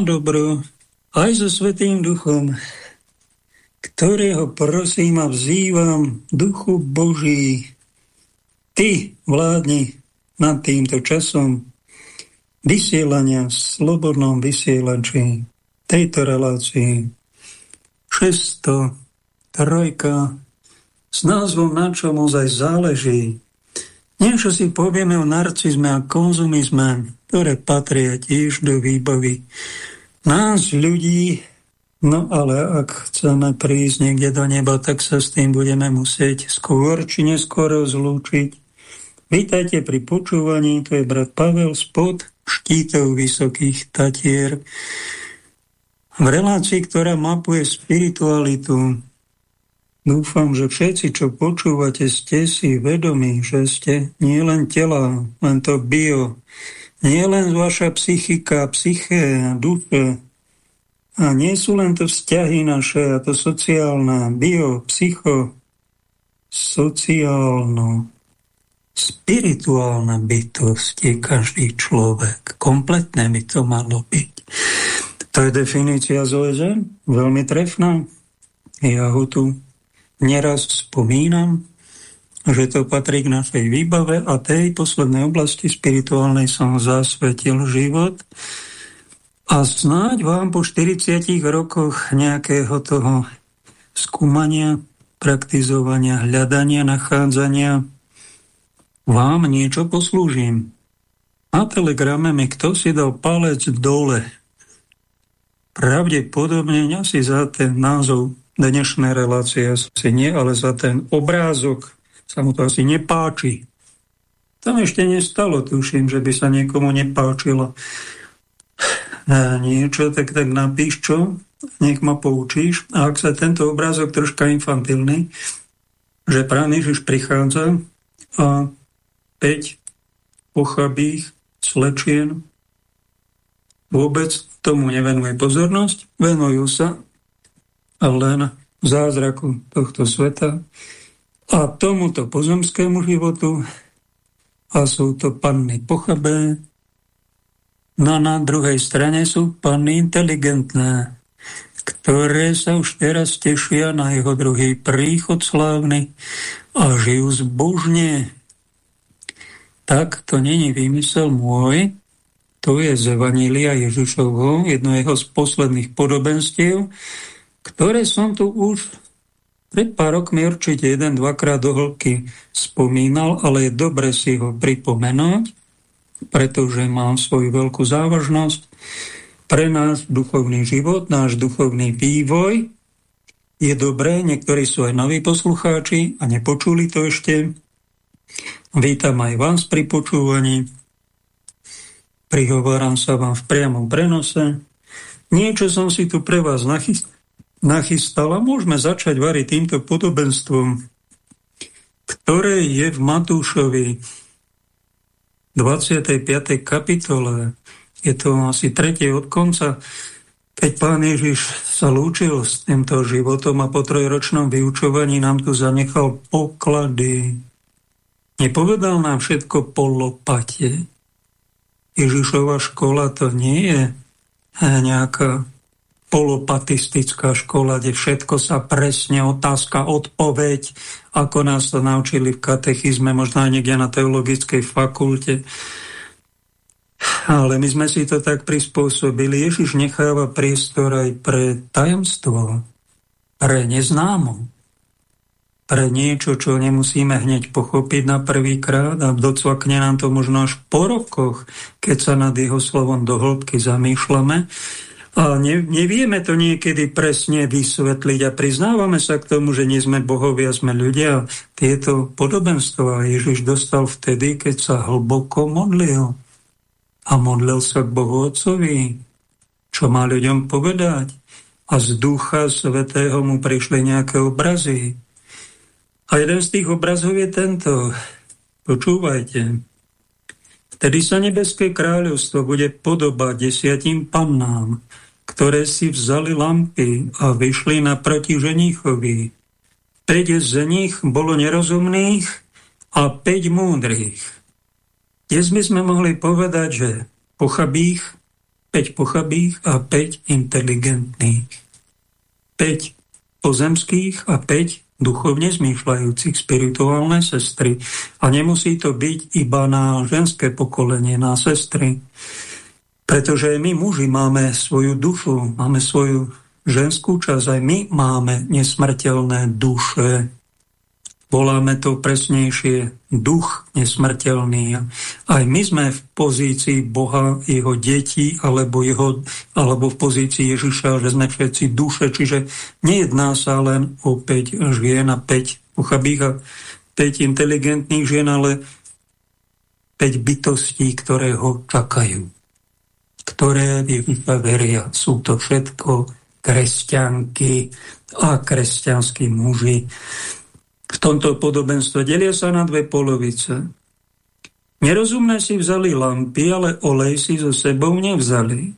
pokoj a dobro aj so Svetým Duchom, ktorého prosím a vzývam, Duchu Boží, Ty vládni nad týmto časom vysielania v slobodnom vysielači tejto relácii 603 s názvom Na čom ozaj záleží. Niečo si povieme o narcizme a konzumizme, ktoré patria tiež do výbavy nás ľudí, no ale ak chceme prísť niekde do neba, tak sa s tým budeme musieť skôr či neskôr zlúčiť. Vítajte pri počúvaní, to je brat Pavel spod štítov Vysokých Tatier. V relácii, ktorá mapuje spiritualitu, Dúfam, že všetci, čo počúvate, ste si vedomí, že ste nie len tela, len to bio, nie len vaša psychika, psyché duše, a nie sú len to vzťahy naše, a to sociálna, bio, psycho, sociálno, spirituálna bytosť je každý človek. Kompletné by to malo byť. To je definícia z OSN, veľmi trefná. Ja ho tu neraz spomínam, že to patrí k našej výbave a tej poslednej oblasti spirituálnej som zasvetil život. A snáď vám po 40 rokoch nejakého toho skúmania, praktizovania, hľadania, nachádzania vám niečo poslúžim. Na telegrame mi kto si dal palec dole. Pravdepodobne asi za ten názov dnešnej relácie asi nie, ale za ten obrázok sa mu to asi nepáči. Tam ešte nestalo, tuším, že by sa niekomu nepáčilo niečo, tak, tak napíš čo, nech ma poučíš. A ak sa tento obrázok troška infantilný, že pán Ježiš prichádza a 5 pochabých slečien vôbec tomu nevenuje pozornosť, venujú sa len zázraku tohto sveta, a tomuto pozemskému životu a sú to panny pochabé, no na druhej strane sú panny inteligentné, ktoré sa už teraz tešia na jeho druhý príchod slávny a žijú zbožne. Tak to není výmysel môj, to je z Evanília Ježišovho, jedno jeho z posledných podobenstiev, ktoré som tu už pred pár rokmi určite jeden, dvakrát do hĺbky spomínal, ale je dobre si ho pripomenúť, pretože má svoju veľkú závažnosť pre nás duchovný život, náš duchovný vývoj je dobré, niektorí sú aj noví poslucháči a nepočuli to ešte. Vítam aj vás pri počúvaní. Prihováram sa vám v priamom prenose. Niečo som si tu pre vás nachystal a môžeme začať variť týmto podobenstvom, ktoré je v Matúšovi 25. kapitole. Je to asi tretie od konca. Keď pán Ježiš sa lúčil s týmto životom a po trojročnom vyučovaní nám tu zanechal poklady, nepovedal nám všetko po lopate. Ježišova škola to nie je nejaká polopatistická škola, kde všetko sa presne, otázka, odpoveď, ako nás to naučili v katechizme, možno aj niekde na teologickej fakulte. Ale my sme si to tak prispôsobili. Ježiš necháva priestor aj pre tajomstvo, pre neznámo, pre niečo, čo nemusíme hneď pochopiť na prvý krát a docvakne nám to možno až po rokoch, keď sa nad jeho slovom do hĺbky zamýšľame. A ne, nevieme to niekedy presne vysvetliť a priznávame sa k tomu, že nie sme bohovia, sme ľudia. Tieto podobenstva Ježiš dostal vtedy, keď sa hlboko modlil a modlil sa k Bohu Otcovi, čo má ľuďom povedať. A z Ducha Svetého mu prišli nejaké obrazy. A jeden z tých obrazov je tento. Počúvajte. Vtedy sa nebeské kráľovstvo bude podobať desiatim pannám, ktoré si vzali lampy a vyšli naproti ženíchovi. Päť z nich bolo nerozumných a päť múdrych. Dnes by sme mohli povedať, že pochabých, 5 pochabých a 5 inteligentných. 5 pozemských a 5 duchovne zmýšľajúcich spirituálne sestry. A nemusí to byť iba na ženské pokolenie, na sestry. Pretože my muži máme svoju dušu, máme svoju ženskú časť, aj my máme nesmrteľné duše. Voláme to presnejšie duch nesmrteľný. Aj my sme v pozícii Boha, jeho detí, alebo, jeho, alebo v pozícii Ježiša, že sme všetci duše. Čiže nejedná sa len o 5 žien a 5 pochabých a 5 inteligentných žien, ale 5 bytostí, ktoré ho čakajú. Ktoré veria. Sú to všetko kresťanky a kresťanskí muži v tomto podobenstve. Delia sa na dve polovice. Nerozumné si vzali lampy, ale olej si so sebou nevzali.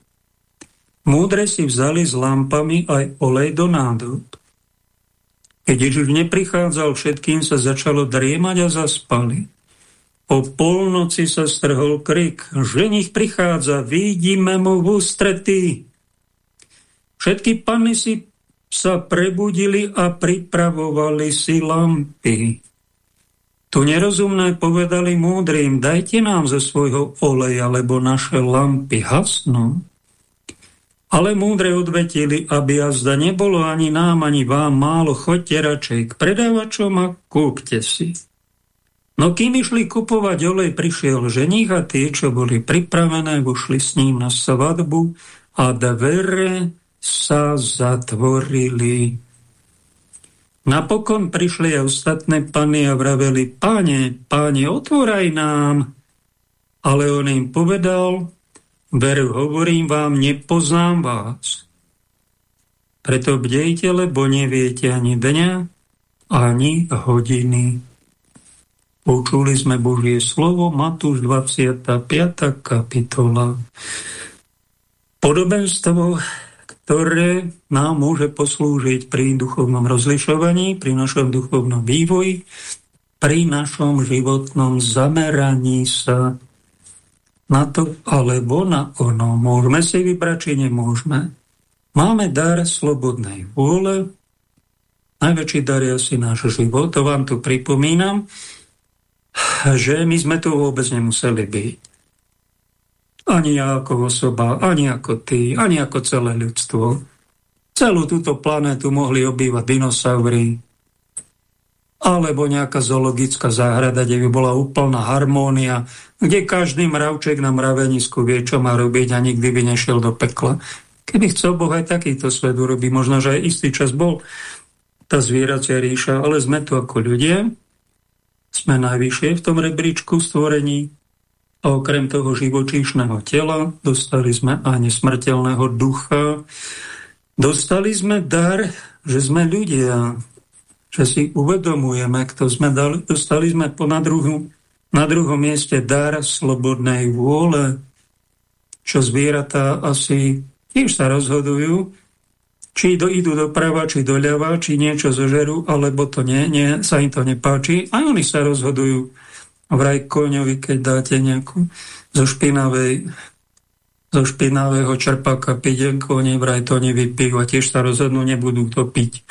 Múdre si vzali s lampami aj olej do nádob. Keď Ježiš neprichádzal, všetkým sa začalo driemať a zaspali. O polnoci sa strhol krik, ženich prichádza, vidíme mu v ústretí. Všetky panny si sa prebudili a pripravovali si lampy. Tu nerozumné povedali múdrym, dajte nám zo svojho oleja, lebo naše lampy hasnú. Ale múdre odvetili, aby jazda nebolo ani nám, ani vám málo, choďte radšej k predávačom a kúpte si. No kým išli kupovať olej, prišiel ženich a tie, čo boli pripravené, vošli s ním na svadbu a dvere sa zatvorili. Napokon prišli aj ostatné pany a vraveli, páne, páne, otvoraj nám. Ale on im povedal, veru, hovorím vám, nepoznám vás. Preto bdejte, lebo neviete ani dňa, ani hodiny. Počuli sme Božie slovo, Matúš 25. kapitola. Podobenstvo ktoré nám môže poslúžiť pri duchovnom rozlišovaní, pri našom duchovnom vývoji, pri našom životnom zameraní sa na to alebo na ono. Môžeme si vybrať, či nemôžeme. Máme dar slobodnej vôle, najväčší dar je asi náš život, to vám tu pripomínam, že my sme tu vôbec nemuseli byť. Ani ja ako osoba, ani ako ty, ani ako celé ľudstvo. Celú túto planétu mohli obývať dinosaury, alebo nejaká zoologická záhrada, kde by bola úplná harmónia, kde každý mravček na mravenisku vie, čo má robiť a nikdy by nešiel do pekla. Keby chcel Boh aj takýto svet urobiť, možno, že aj istý čas bol, tá zvieracia ríša, ale sme tu ako ľudia, sme najvyššie v tom rebríčku stvorení a okrem toho živočíšneho tela dostali sme aj nesmrteľného ducha. Dostali sme dar, že sme ľudia, že si uvedomujeme, kto sme dali. Dostali sme po na, druhu, na druhom mieste dar slobodnej vôle, čo zvieratá asi tiež sa rozhodujú, či do, idú doprava, či doľava, či niečo zožerú, alebo to nie, nie, sa im to nepáči. Aj oni sa rozhodujú. Vraj koňovi, keď dáte nejakú zo špinavej zo špinavého čerpáka piť kone, vraj to nevypijú a tiež sa rozhodnú, nebudú to piť.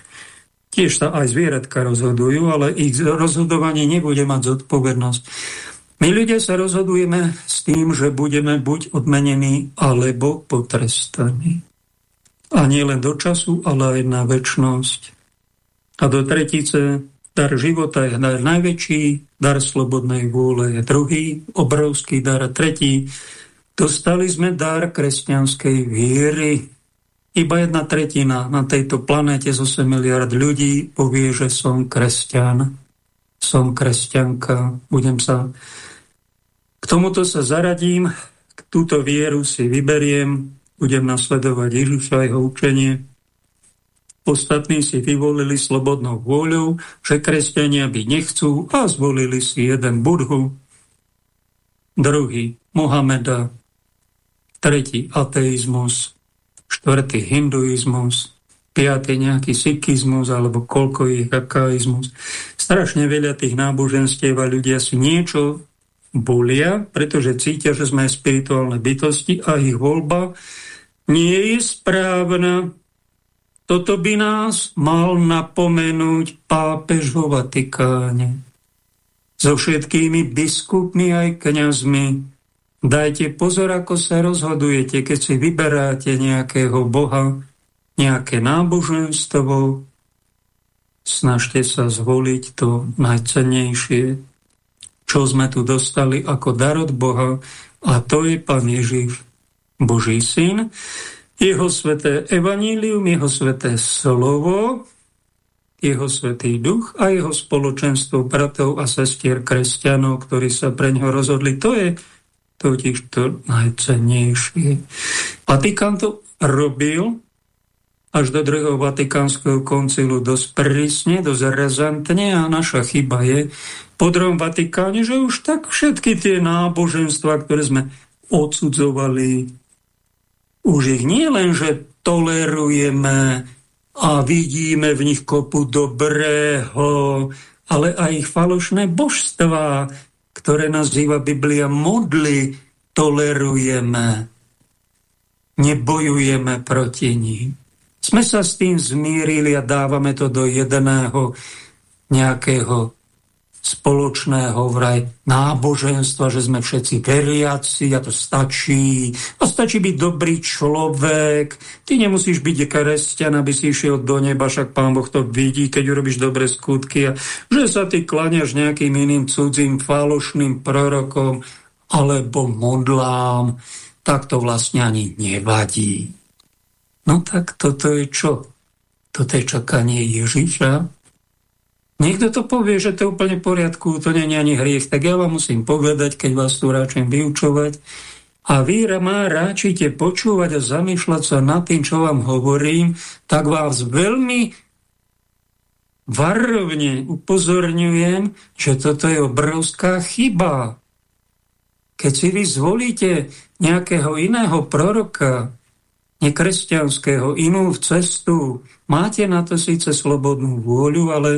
Tiež sa aj zvieratka rozhodujú, ale ich rozhodovanie nebude mať zodpovednosť. My ľudia sa rozhodujeme s tým, že budeme buď odmenení, alebo potrestaní. A nie len do času, ale aj na väčnosť. A do tretice dar života je dar najväčší, dar slobodnej vôle je druhý, obrovský dar. Tretí, dostali sme dar kresťanskej viery. Iba jedna tretina na tejto planéte z 8 miliard ľudí povie, že som kresťan, som kresťanka, budem sa... K tomuto sa zaradím, túto vieru si vyberiem, budem nasledovať Ježiša a jeho učenie. Ostatní si vyvolili slobodnou vôľou, že kresťania by nechcú a zvolili si jeden Budhu, druhý Mohameda, tretí ateizmus, štvrtý hinduizmus, piatý nejaký sikizmus alebo koľko je akaizmus. Strašne veľa tých náboženstiev a ľudia si niečo bolia, pretože cítia, že sme spirituálne bytosti a ich voľba nie je správna. Toto by nás mal napomenúť pápež vo Vatikáne. So všetkými biskupmi aj kňazmi. Dajte pozor, ako sa rozhodujete, keď si vyberáte nejakého boha, nejaké náboženstvo. Snažte sa zvoliť to najcennejšie, čo sme tu dostali ako dar od Boha, a to je Pán Ježiš Boží syn, jeho sveté evanílium, jeho sveté slovo, jeho svetý duch a jeho spoločenstvo bratov a sestier kresťanov, ktorí sa pre ňoho rozhodli. To je totiž to najcennejšie. Vatikán to robil až do druhého Vatikánskeho koncilu dosť prísne, dosť razantne a naša chyba je po druhom Vatikáne, že už tak všetky tie náboženstva, ktoré sme odsudzovali, už ich nie len, že tolerujeme a vidíme v nich kopu dobrého, ale aj ich falošné božstvá, ktoré nazýva Biblia modly, tolerujeme. Nebojujeme proti ním. Sme sa s tým zmírili a dávame to do jedného nejakého spoločného vraj náboženstva, že sme všetci veriaci a to stačí. A stačí byť dobrý človek. Ty nemusíš byť kresťan, aby si išiel do neba, však Pán Boh to vidí, keď urobíš dobré skutky a že sa ty klaniaš nejakým iným cudzím falošným prorokom alebo modlám, tak to vlastne ani nevadí. No tak toto je čo? Toto je čakanie Ježiša, Niekto to povie, že to je úplne v poriadku, to nie je ani hriech, tak ja vám musím povedať, keď vás tu ráčim vyučovať, a vy ma ráčite počúvať a zamýšľať sa nad tým, čo vám hovorím, tak vás veľmi varovne upozorňujem, že toto je obrovská chyba. Keď si vy zvolíte nejakého iného proroka, nekresťanského, inú cestu, máte na to síce slobodnú vôľu, ale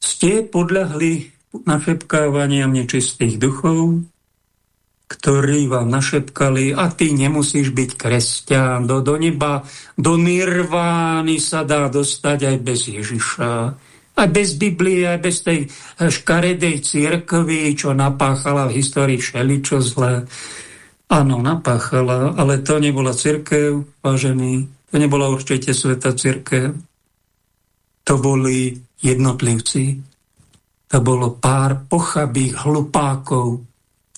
ste podľahli našepkávaniam nečistých duchov, ktorí vám našepkali a ty nemusíš byť kresťan. Do, do neba, do nirvány sa dá dostať aj bez Ježiša. Aj bez Biblie, aj bez tej škaredej církvy, čo napáchala v histórii všeličo zlé. Áno, napáchala, ale to nebola církev, vážený. To nebola určite sveta církev. To boli jednotlivci. To bolo pár pochabých hlupákov,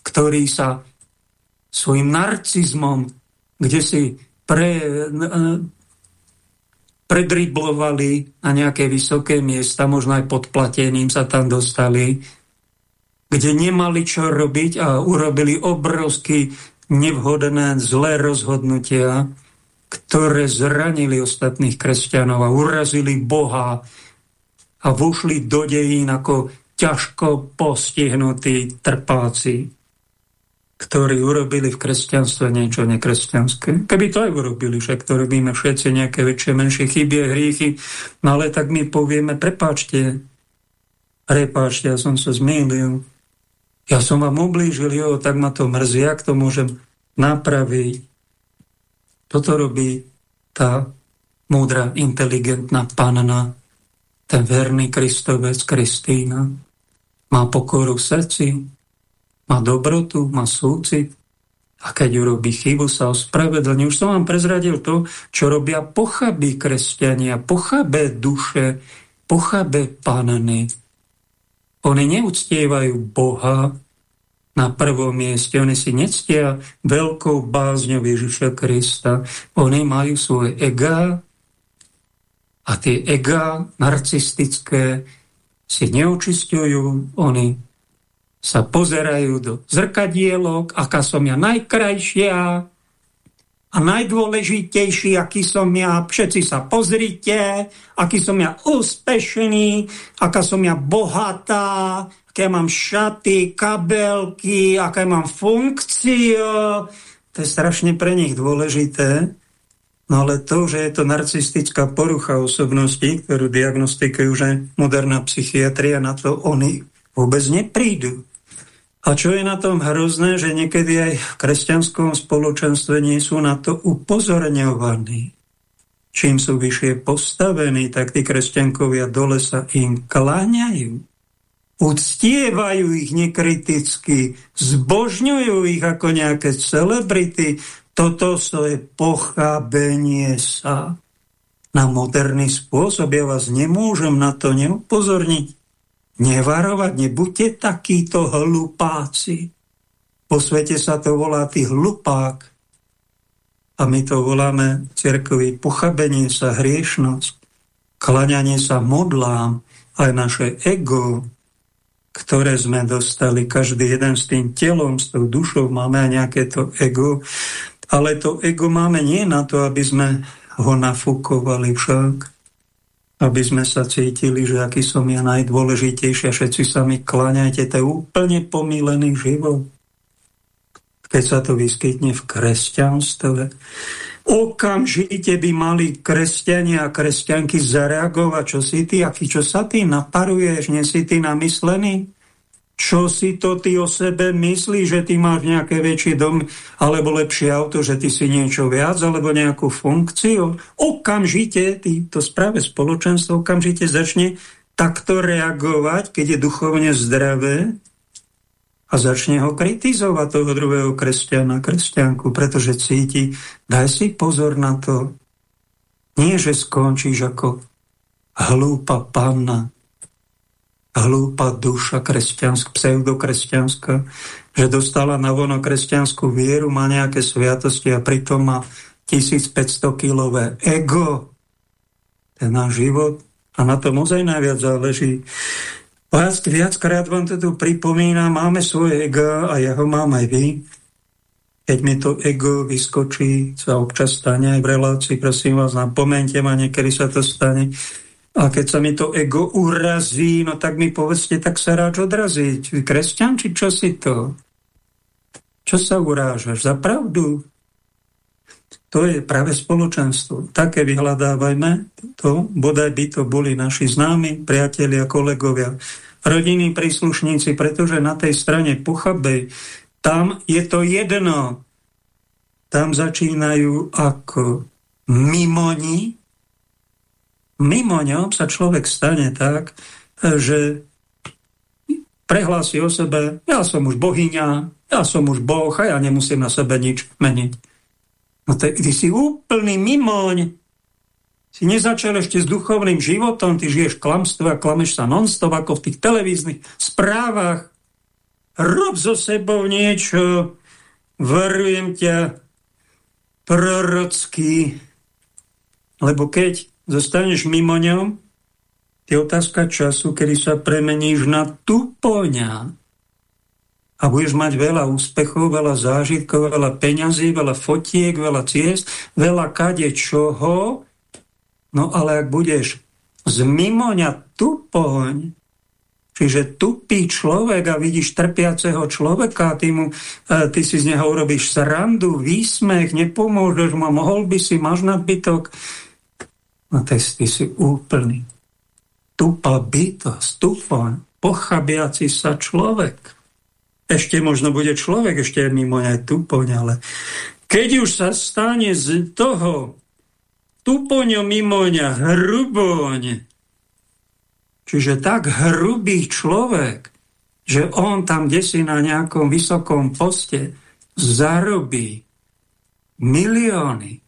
ktorí sa svojim narcizmom, kde si pre, predriblovali na nejaké vysoké miesta, možno aj podplateným sa tam dostali, kde nemali čo robiť a urobili obrovsky nevhodné, zlé rozhodnutia, ktoré zranili ostatných kresťanov a urazili Boha a vošli do dejín ako ťažko postihnutí trpáci ktorí urobili v kresťanstve niečo nekresťanské. Keby to aj urobili, však to robíme všetci nejaké väčšie, menšie chyby hriechy, no ale tak my povieme, prepáčte, prepáčte, ja som sa zmýlil, ja som vám ublížil, jo, tak ma to mrzí, jak to môžem napraviť. Toto robí tá múdra, inteligentná panna, ten verný Kristovec Kristína. Má pokoru v srdci, má dobrotu, má súcit a keď urobí chybu, sa ospravedlní. Už som vám prezradil to, čo robia pochabí kresťania, pochabé duše, pochabé panny. Oni neúctievajú Boha na prvom mieste, oni si nectia veľkou bázňou Ježiša Krista. Oni majú svoje ega a tie ega narcistické si neočistujú, oni sa pozerajú do zrkadielok, aká som ja najkrajšia a najdôležitejší, aký som ja. Všetci sa pozrite, aký som ja úspešný, aká som ja bohatá, aké mám šaty, kabelky, aké mám funkciu. To je strašne pre nich dôležité. No ale to, že je to narcistická porucha osobnosti, ktorú diagnostikujú že moderná psychiatria, na to oni vôbec neprídu. A čo je na tom hrozné, že niekedy aj v kresťanskom spoločenstve nie sú na to upozorňovaní. Čím sú vyššie postavení, tak tí kresťankovia dole sa im kláňajú. Uctievajú ich nekriticky, zbožňujú ich ako nejaké celebrity. Toto je pochábenie sa na moderný spôsob. Ja vás nemôžem na to neupozorniť nevarovať, nebuďte takíto hlupáci. Po svete sa to volá ty hlupák. A my to voláme cirkvi pochabenie sa, hriešnosť, klaňanie sa modlám, aj naše ego, ktoré sme dostali, každý jeden s tým telom, s tou dušou, máme aj nejaké to ego, ale to ego máme nie na to, aby sme ho nafúkovali však, aby sme sa cítili, že aký som ja najdôležitejší a všetci sa mi kláňajte. To je úplne pomílený život. Keď sa to vyskytne v kresťanstve, okamžite by mali kresťania a kresťanky zareagovať, čo si ty, aký, čo sa ty naparuješ, nie si ty namyslený? čo si to ty o sebe myslíš, že ty máš nejaké väčšie dom alebo lepšie auto, že ty si niečo viac? Alebo nejakú funkciu. Okamžite, ty to správe spoločenstvo, okamžite začne takto reagovať, keď je duchovne zdravé a začne ho kritizovať toho druhého kresťana, kresťanku, pretože cíti, daj si pozor na to. Nie, že skončíš ako hlúpa panna, hlúpa duša kresťansk, pseudokresťanská, že dostala na vono kresťanskú vieru, má nejaké sviatosti a pritom má 1500-kilové ego. Ten náš život. A na tom ozaj najviac záleží. Viac, viackrát vám to tu pripomína, máme svoje ego a ja ho mám aj vy. Keď mi to ego vyskočí, sa občas stane aj v relácii, prosím vás, napomente ma, niekedy sa to stane a keď sa mi to ego urazí, no tak mi povedzte, tak sa ráč odraziť. Kresťan, či čo si to? Čo sa urážaš? Za pravdu? To je práve spoločenstvo. Také vyhľadávajme to, bodaj by to boli naši známi, priatelia, kolegovia, rodinní príslušníci, pretože na tej strane pochabej, tam je to jedno. Tam začínajú ako mimoni, mimo ňom sa človek stane tak, že prehlási o sebe, ja som už bohyňa, ja som už boh a ja nemusím na sebe nič meniť. No to ty si úplný mimoň. Si nezačal ešte s duchovným životom, ty žiješ klamstvo a klameš sa nonstop ako v tých televíznych správach. Rob so sebou niečo, varujem ťa prorocky, lebo keď zostaneš mimo ňom, je otázka času, kedy sa premeníš na tupoňa. A budeš mať veľa úspechov, veľa zážitkov, veľa peňazí, veľa fotiek, veľa ciest, veľa kade čoho. No ale ak budeš z mimoňa tupoň, Čiže tupý človek a vidíš trpiaceho človeka, ty, mu, e, ty si z neho urobíš srandu, výsmech, nepomôžeš mu, mohol by si, máš nadbytok. No ty si úplný. Tupá bytosť, tupoň, pochabiaci sa človek. Ešte možno bude človek, ešte je mimo aj tupoň, ale keď už sa stane z toho tupoňo mimoňa hruboň, Čiže tak hrubý človek, že on tam desi na nejakom vysokom poste zarobí milióny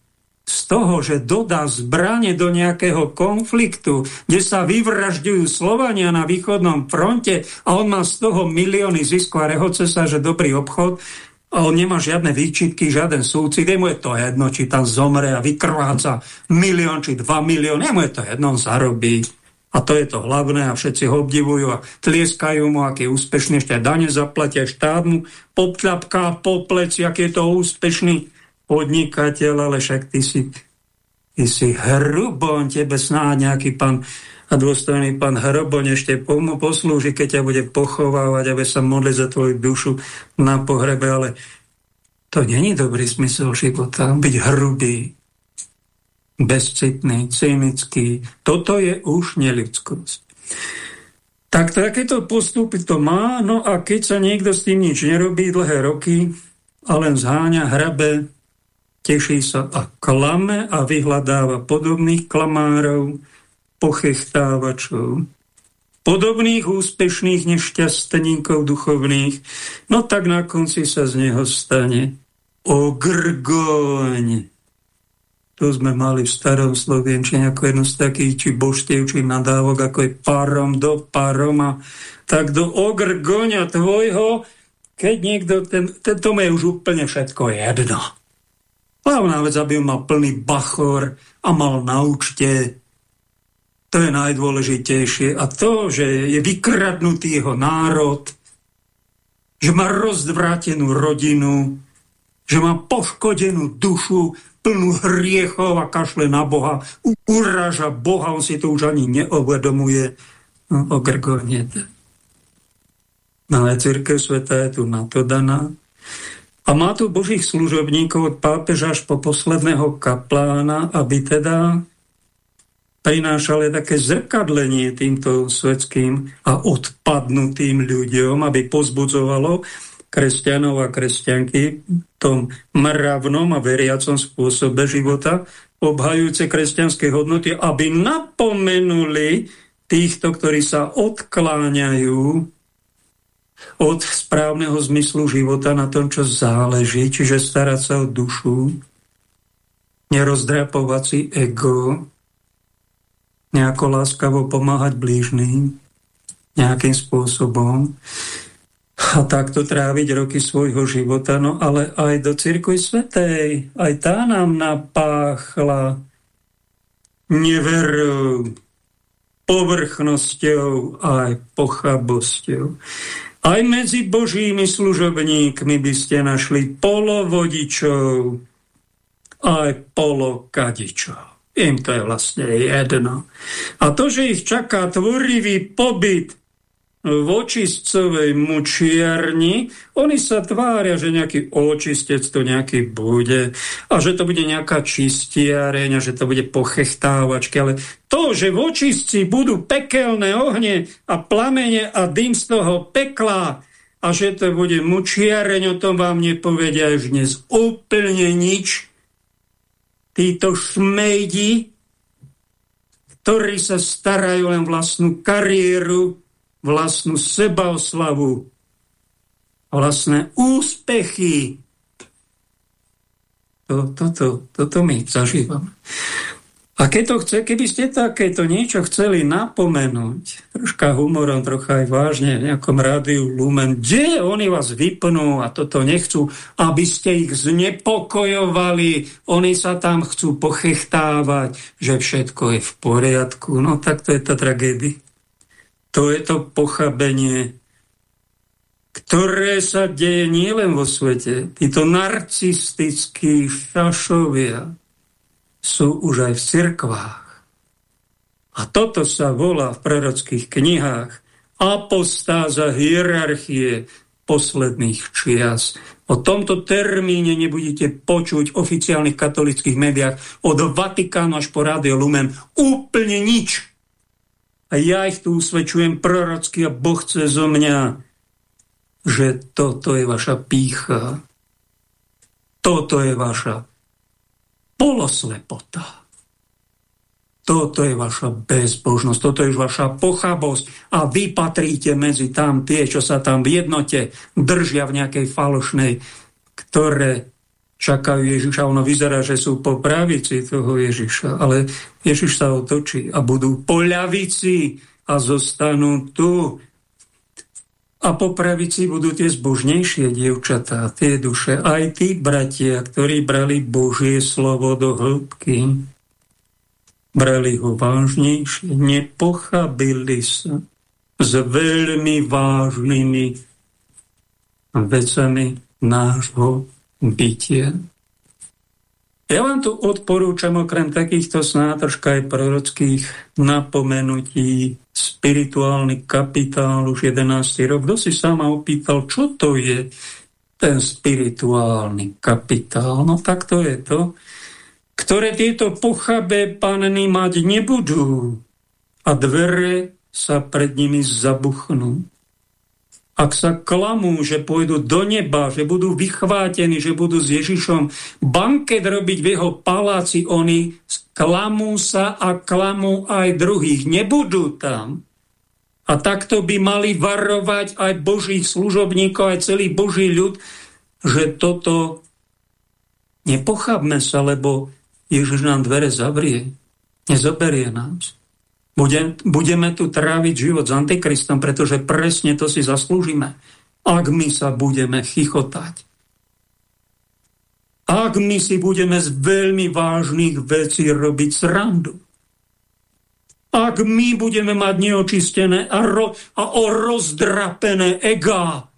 z toho, že dodá zbranie do nejakého konfliktu, kde sa vyvražďujú Slovania na východnom fronte a on má z toho milióny zisku a rehoce sa, že dobrý obchod, a on nemá žiadne výčitky, žiaden súcit, mu je to jedno, či tam zomre a vykrváca milión či dva milióny, mu je to jedno, on zarobí. A to je to hlavné a všetci ho obdivujú a tlieskajú mu, aký je úspešný, ešte dane zaplatia, štát mu popľapká po pleci, aký je to úspešný podnikateľ, ale však ty si, ty si hrubo, on tebe snáď nejaký pán a dôstojný pán Hroboň ešte pomu poslúži, keď ťa bude pochovávať, aby sa modliť za tvoju dušu na pohrebe, ale to není dobrý smysel života, byť hrubý, bezcitný, cynický. Toto je už nelidskosť. Tak takéto postupy to má, no a keď sa niekto s tým nič nerobí dlhé roky a len zháňa, hrabe, teší sa a klame a vyhľadáva podobných klamárov, pochechtávačov, podobných úspešných nešťastníkov duchovných, no tak na konci sa z neho stane ogrgoň, to sme mali v starom Slovenčine ako jednu z takých či božstiev, či nadávok, ako je parom do paroma, tak do ogrgoňa tvojho, keď niekto, ten, ten, tomu je už úplne všetko jedno. Hlavná vec, aby mal plný bachor a mal na účte. To je najdôležitejšie. A to, že je vykradnutý jeho národ, že má rozdvrátenú rodinu, že má poškodenú dušu, plnú hriechov a kašle na Boha, uraža Boha, on si to už ani neuvedomuje. No, ogrgonete. Ale církev sveta je tu na to daná. A má tu božích služobníkov od pápeža až po posledného kaplána, aby teda prinášali také zrkadlenie týmto svetským a odpadnutým ľuďom, aby pozbudzovalo kresťanov a kresťanky v tom mravnom a veriacom spôsobe života, obhajujúce kresťanské hodnoty, aby napomenuli týchto, ktorí sa odkláňajú od správneho zmyslu života na tom, čo záleží, čiže starať sa o dušu, nerozdrapovať si ego, nejako láskavo pomáhať blížnym, nejakým spôsobom a takto tráviť roky svojho života, no ale aj do cirkvi svetej, aj tá nám napáchla neverou, povrchnosťou aj pochabosťou. Aj medzi božími služobníkmi by ste našli polovodičov, aj polokadičov. Im to je vlastne jedno. A to, že ich čaká tvorivý pobyt v očistcovej mučiarni, oni sa tvária, že nejaký očistec to nejaký bude a že to bude nejaká čistiareň a že to bude pochechtávačky, ale to, že v očistci budú pekelné ohne a plamene a dym z toho pekla a že to bude mučiareň, o tom vám nepovedia už dnes úplne nič. Títo šmejdi, ktorí sa starajú len vlastnú kariéru, vlastnú sebaoslavu, vlastné úspechy. To, toto, toto my zažívame. A keď to chce, keby ste takéto niečo chceli napomenúť, troška humorom, trocha aj vážne, v nejakom rádiu Lumen, kde oni vás vypnú a toto nechcú, aby ste ich znepokojovali, oni sa tam chcú pochechtávať, že všetko je v poriadku. No tak to je tá tragédia. To je to pochabenie, ktoré sa deje nielen vo svete. Títo narcistickí šašovia, sú už aj v cirkvách. A toto sa volá v prorockých knihách apostáza hierarchie posledných čias. O tomto termíne nebudete počuť v oficiálnych katolických médiách od Vatikánu až po Rádio Lumen úplne nič. A ja ich tu usvedčujem prorocky a Boh chce zo mňa, že toto je vaša pícha. Toto je vaša poloslepota. Toto je vaša bezbožnosť, toto je vaša pochabosť a vy patríte medzi tam tie, čo sa tam v jednote držia v nejakej falošnej, ktoré čakajú Ježiša. Ono vyzerá, že sú po pravici toho Ježiša, ale Ježiš sa otočí a budú po ľavici a zostanú tu a po pravici budú tie zbožnejšie dievčatá, tie duše, aj tí bratia, ktorí brali Božie slovo do hĺbky. Brali ho vážnejšie, nepochabili sa s veľmi vážnymi vecami nášho bytia. Ja vám tu odporúčam okrem takýchto snátroška aj prorockých napomenutí spirituálny kapitál už 11. rok. Kto si sa ma opýtal, čo to je ten spirituálny kapitál? No tak to je to, ktoré tieto pochabé panny mať nebudú a dvere sa pred nimi zabuchnú ak sa klamú, že pôjdu do neba, že budú vychvátení, že budú s Ježišom banket robiť v jeho paláci, oni klamú sa a klamú aj druhých. Nebudú tam. A takto by mali varovať aj Božích služobníkov, aj celý Boží ľud, že toto nepochábme sa, lebo Ježiš nám dvere zavrie. Nezoberie nás. Budem, budeme tu tráviť život s Antikristom, pretože presne to si zaslúžime, ak my sa budeme chichotať. Ak my si budeme z veľmi vážnych vecí robiť srandu. Ak my budeme mať neočistené a, ro, a rozdrapené ega,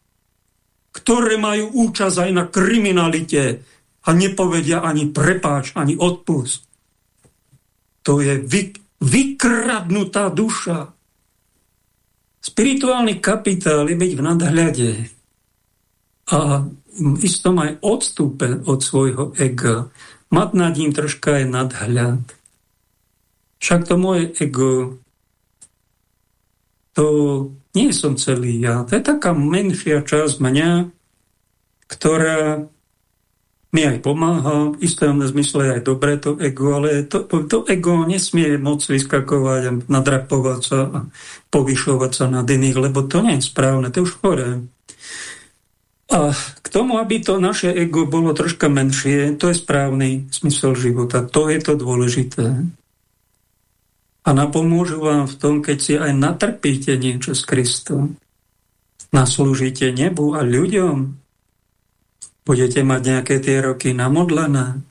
ktoré majú účasť aj na kriminalite a nepovedia ani prepáč, ani odpust. To je vy, vykradnutá duša. Spirituálny kapitál je byť v nadhľade a istom aj odstúpe od svojho ega. Mať nad ním troška aj nadhľad. Však to moje ego, to nie som celý ja. To je taká menšia časť mňa, ktorá mi aj pomáha, v istom zmysle aj dobre to ego, ale to, to ego nesmie môcť vyskakovať a nadrapovať sa a povyšovať sa nad iných, lebo to nie je správne, to už chore. A k tomu, aby to naše ego bolo troška menšie, to je správny smysel života, to je to dôležité. A napomôžu vám v tom, keď si aj natrpíte niečo s Kristom. Naslúžite nebu a ľuďom, budete mať nejaké tie roky namodlené.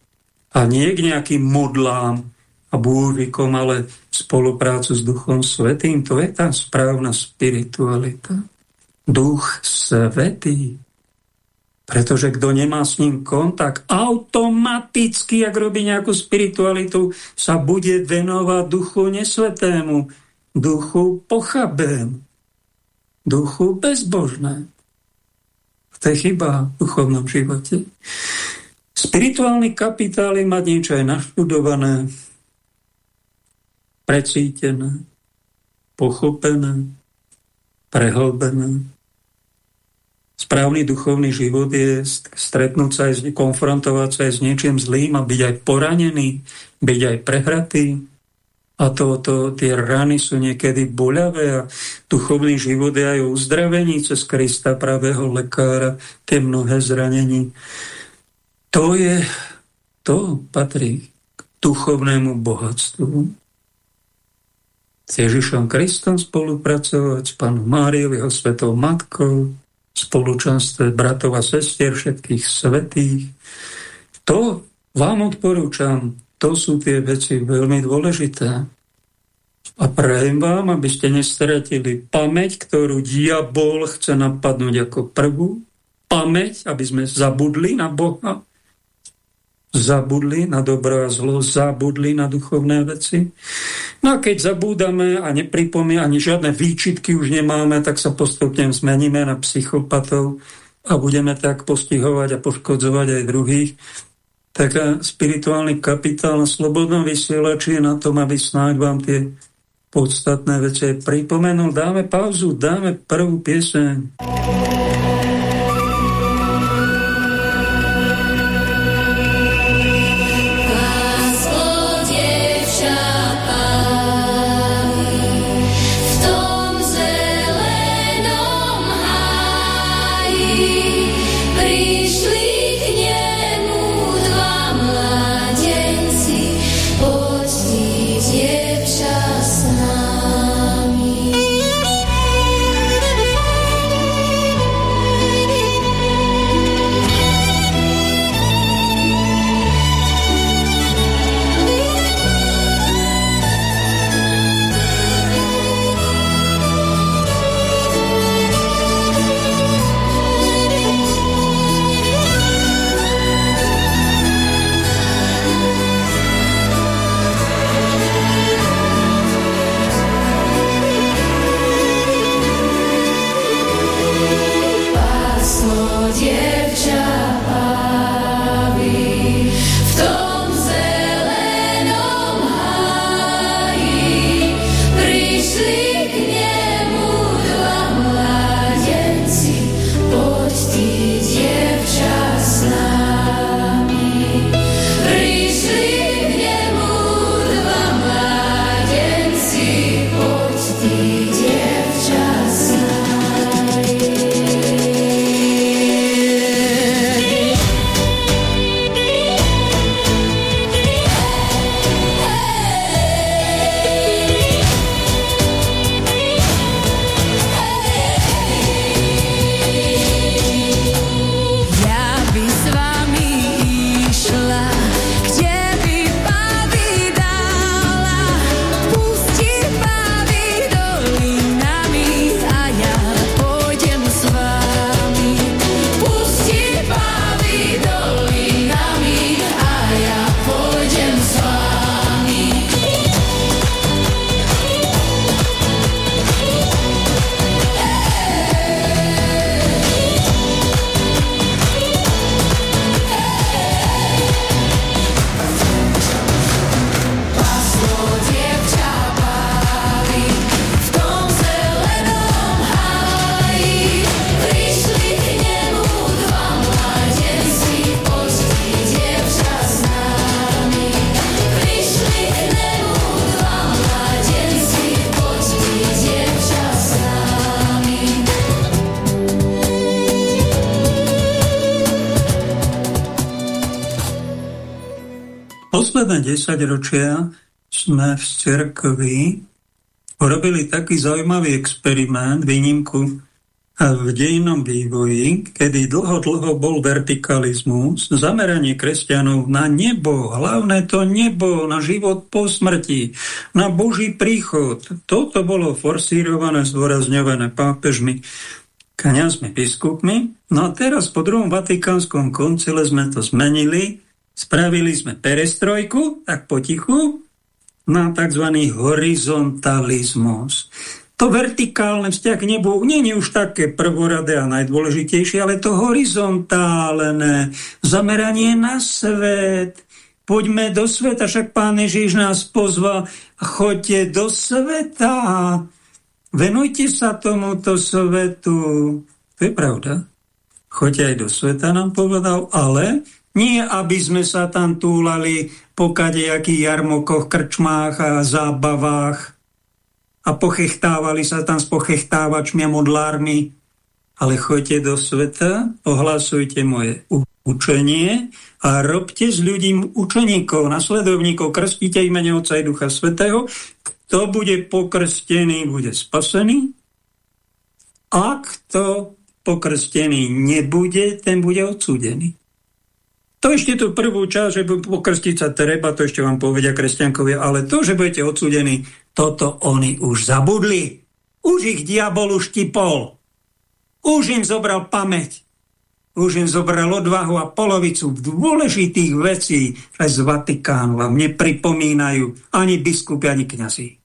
A nie k nejakým modlám a búrvikom, ale spoluprácu s Duchom Svetým. To je tá správna spiritualita. Duch Svetý. Pretože kto nemá s ním kontakt, automaticky, ak robí nejakú spiritualitu, sa bude venovať duchu nesvetému, duchu pochabému, duchu bezbožnému. To je chyba v duchovnom živote. Spirituálny kapitál je mať niečo aj naštudované, precítené, pochopené, prehlbené. Správny duchovný život je stretnúť sa aj, konfrontovať sa aj s niečím zlým a byť aj poranený, byť aj prehratý, a to, to, tie rany sú niekedy boľavé a duchovný život je aj uzdravení cez Krista, pravého lekára, tie mnohé zranení. To je, to patrí k duchovnému bohatstvu. S Ježišom Kristom spolupracovať, s Pánom Máriou, jeho svetou matkou, spolučenstve bratov a sestier všetkých svetých. To vám odporúčam, to sú tie veci veľmi dôležité. A prajem vám, aby ste nestratili pamäť, ktorú diabol chce napadnúť ako prvú. Pamäť, aby sme zabudli na Boha, zabudli na dobro a zlo, zabudli na duchovné veci. No a keď zabúdame a nepripomie, ani žiadne výčitky už nemáme, tak sa postupne zmeníme na psychopatov a budeme tak postihovať a poškodzovať aj druhých. Tak spirituálny kapitál na slobodnom vysielači je na tom, aby snáď vám tie podstatné veci pripomenul. Dáme pauzu, dáme prvú pieseň. Posledné 10 ročia sme v cerkvi urobili taký zaujímavý experiment, výnimku v dejnom vývoji, kedy dlho, dlho bol vertikalizmus, zameranie kresťanov na nebo, hlavné to nebo, na život po smrti, na Boží príchod. Toto bolo forsírované, zdôrazňované pápežmi, kniazmi, biskupmi. No a teraz po druhom vatikánskom koncile sme to zmenili Spravili sme perestrojku, tak potichu, na tzv. horizontalizmus. To vertikálne vzťah k nebu nie je už také prvoradé a najdôležitejšie, ale to horizontálne zameranie na svet. Poďme do sveta, však Pán Ježiš nás pozval, choďte do sveta, venujte sa tomuto svetu. To je pravda. Choďte aj do sveta, nám povedal, ale nie, aby sme sa tam túlali po kadejakých jarmokoch, krčmách a zábavách a pochechtávali sa tam s pochechtávačmi a modlármi, ale choďte do sveta, ohlasujte moje učenie a robte z ľudí učeníkov, nasledovníkov, krstite ich mene Otca i Ducha Svetého. Kto bude pokrstený, bude spasený. A kto pokrstený nebude, ten bude odsúdený. To ešte tú prvú časť, že pokrstiť sa treba, to ešte vám povedia kresťankovia, ale to, že budete odsúdení, toto oni už zabudli. Už ich diabol štipol. Už im zobral pamäť. Už im zobral odvahu a polovicu dôležitých vecí aj z Vatikánu vám nepripomínajú ani biskupy, ani kňazi.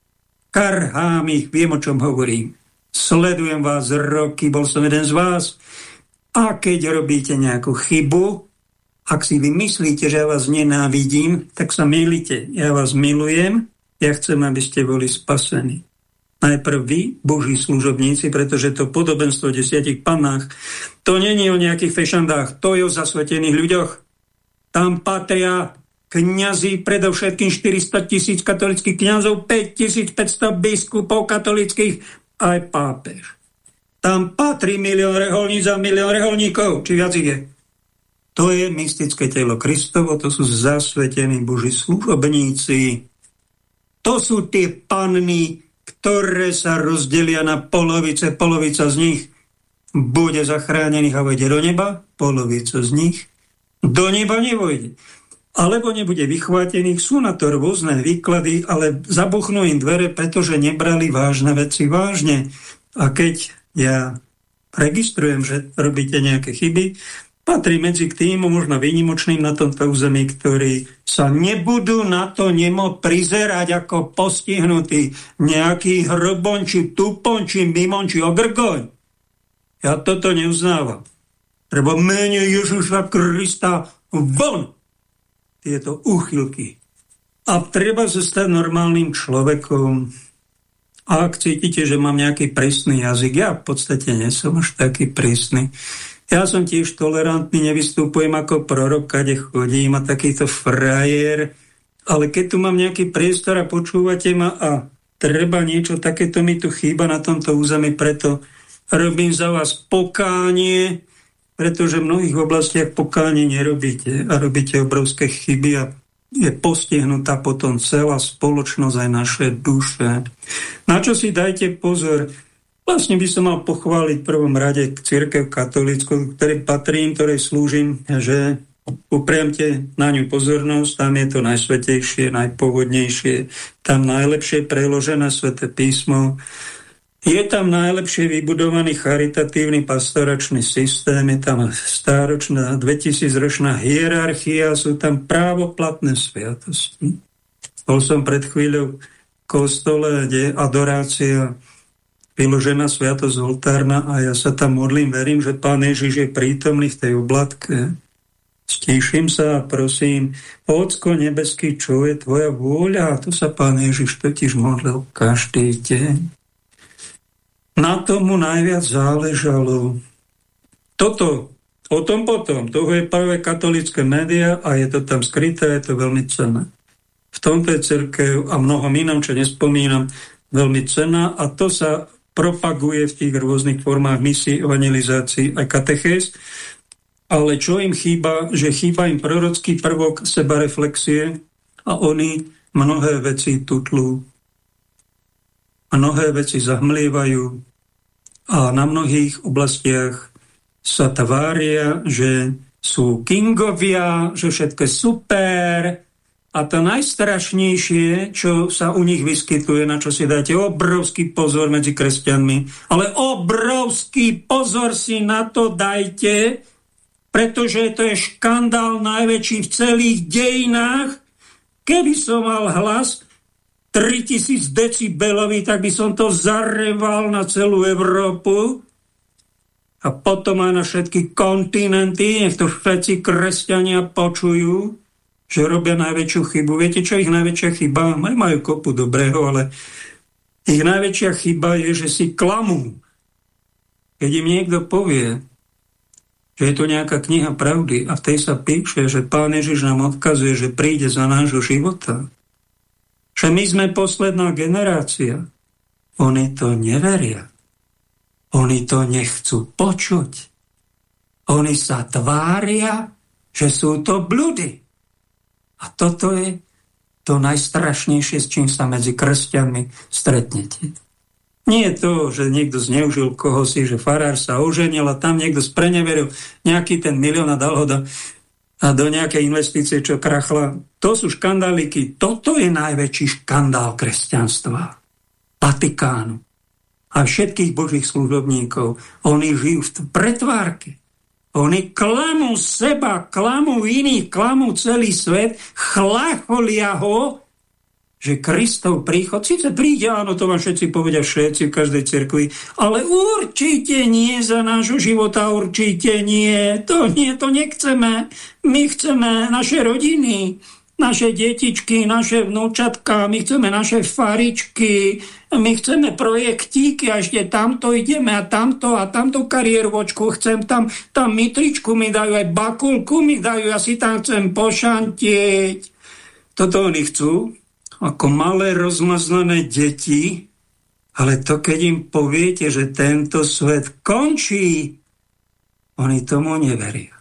Karhám ich, viem, o čom hovorím. Sledujem vás roky, bol som jeden z vás. A keď robíte nejakú chybu, ak si vy myslíte, že ja vás nenávidím, tak sa milíte. Ja vás milujem, ja chcem, aby ste boli spasení. Najprv vy, boží služobníci, pretože to podobenstvo o desiatich panách, to není o nejakých fešandách, to je o zasvetených ľuďoch. Tam patria kniazy, predovšetkým 400 tisíc katolických kniazov, 5500 biskupov katolických, aj pápež. Tam patrí milión reholníc a milión reholníkov, či viac ich je. To je mystické telo Kristovo, to sú zasvetení Boží služobníci. To sú tie panny, ktoré sa rozdelia na polovice, polovica z nich bude zachránených a vojde do neba, polovica z nich do neba nevojde. Alebo nebude vychvátených, sú na to rôzne výklady, ale zabuchnú im dvere, pretože nebrali vážne veci vážne. A keď ja registrujem, že robíte nejaké chyby, patrí medzi k tým možno výnimočným na tomto území, ktorí sa nebudú na to nemo prizerať ako postihnutí nejaký hrbon, či tupon, či mimon, či ogrgoň. Ja toto neuznávam. Treba mene Ježuša Krista von tieto úchylky. A treba sa stať normálnym človekom. A ak cítite, že mám nejaký prísny jazyk, ja v podstate nie som až taký prísny. Ja som tiež tolerantný, nevystupujem ako prorok, kade chodím a takýto frajer, ale keď tu mám nejaký priestor a počúvate ma a treba niečo, takéto mi tu chýba na tomto území, preto robím za vás pokánie, pretože v mnohých oblastiach pokánie nerobíte a robíte obrovské chyby a je postihnutá potom celá spoločnosť aj naše duše. Na čo si dajte pozor? Vlastne by som mal pochváliť v prvom rade církev katolícku, ktorej patrím, ktorej slúžim, že upriamte na ňu pozornosť, tam je to najsvetejšie, najpovodnejšie, tam najlepšie preložené sveté písmo, je tam najlepšie vybudovaný charitatívny pastoračný systém, je tam stáročná 2000-ročná hierarchia, sú tam právoplatné sviatosti. Bol som pred chvíľou v kostole, kde adorácia vyložená sviatosť oltárna a ja sa tam modlím, verím, že Pán Ježiš je prítomný v tej oblatke. Stíšim sa a prosím, Ocko nebeský, čo je tvoja vôľa? A tu sa Pán Ježiš totiž modlil každý deň. Na tomu najviac záležalo. Toto, o tom potom, toho je prvé katolické média a je to tam skryté, je to veľmi cenné. V tomto je církev a mnohom inom, čo nespomínam, veľmi cená a to sa propaguje v tých rôznych formách misií, evangelizácií aj katechéz. Ale čo im chýba, že chýba im prorocký prvok sebareflexie a oni mnohé veci tutlú. Mnohé veci zahmlievajú a na mnohých oblastiach sa tvária, že sú kingovia, že všetko je super, a to najstrašnejšie, čo sa u nich vyskytuje, na čo si dáte obrovský pozor medzi kresťanmi, ale obrovský pozor si na to dajte, pretože to je škandál najväčší v celých dejinách. Keby som mal hlas 3000 decibelový, tak by som to zareval na celú Európu a potom aj na všetky kontinenty, nech to všetci kresťania počujú že robia najväčšiu chybu. Viete, čo ich najväčšia chyba? Majú kopu dobrého, ale ich najväčšia chyba je, že si klamú. Keď im niekto povie, že je to nejaká kniha pravdy a v tej sa píše, že Pán Ježiš nám odkazuje, že príde za nášho života, že my sme posledná generácia. Oni to neveria. Oni to nechcú počuť. Oni sa tvária, že sú to bludy. A toto je to najstrašnejšie, s čím sa medzi kresťanmi stretnete. Nie je to, že niekto zneužil koho si, že farár sa oženil a tam niekto spreneveril nejaký ten milión a dal ho do, a do nejakej investície, čo krachla. To sú škandáliky. Toto je najväčší škandál kresťanstva. Vatikánu a všetkých božích služobníkov. Oni žijú v pretvárke. Oni klamú seba, klamú iných, klamú celý svet, chlacholia ho, že Kristov príchod, síce príde, áno, to vám všetci povedia všetci v každej cirkvi, ale určite nie za nášho života, určite nie. To nie, to nechceme. My chceme naše rodiny, naše detičky, naše vnúčatka, my chceme naše faričky, my chceme projektíky a ešte tamto ideme a tamto a tamto kariérovočku chcem, tam, tam mitričku mi dajú, aj bakulku mi dajú, ja si tam chcem pošantieť. Toto oni chcú, ako malé rozmaznané deti, ale to keď im poviete, že tento svet končí, oni tomu neveria.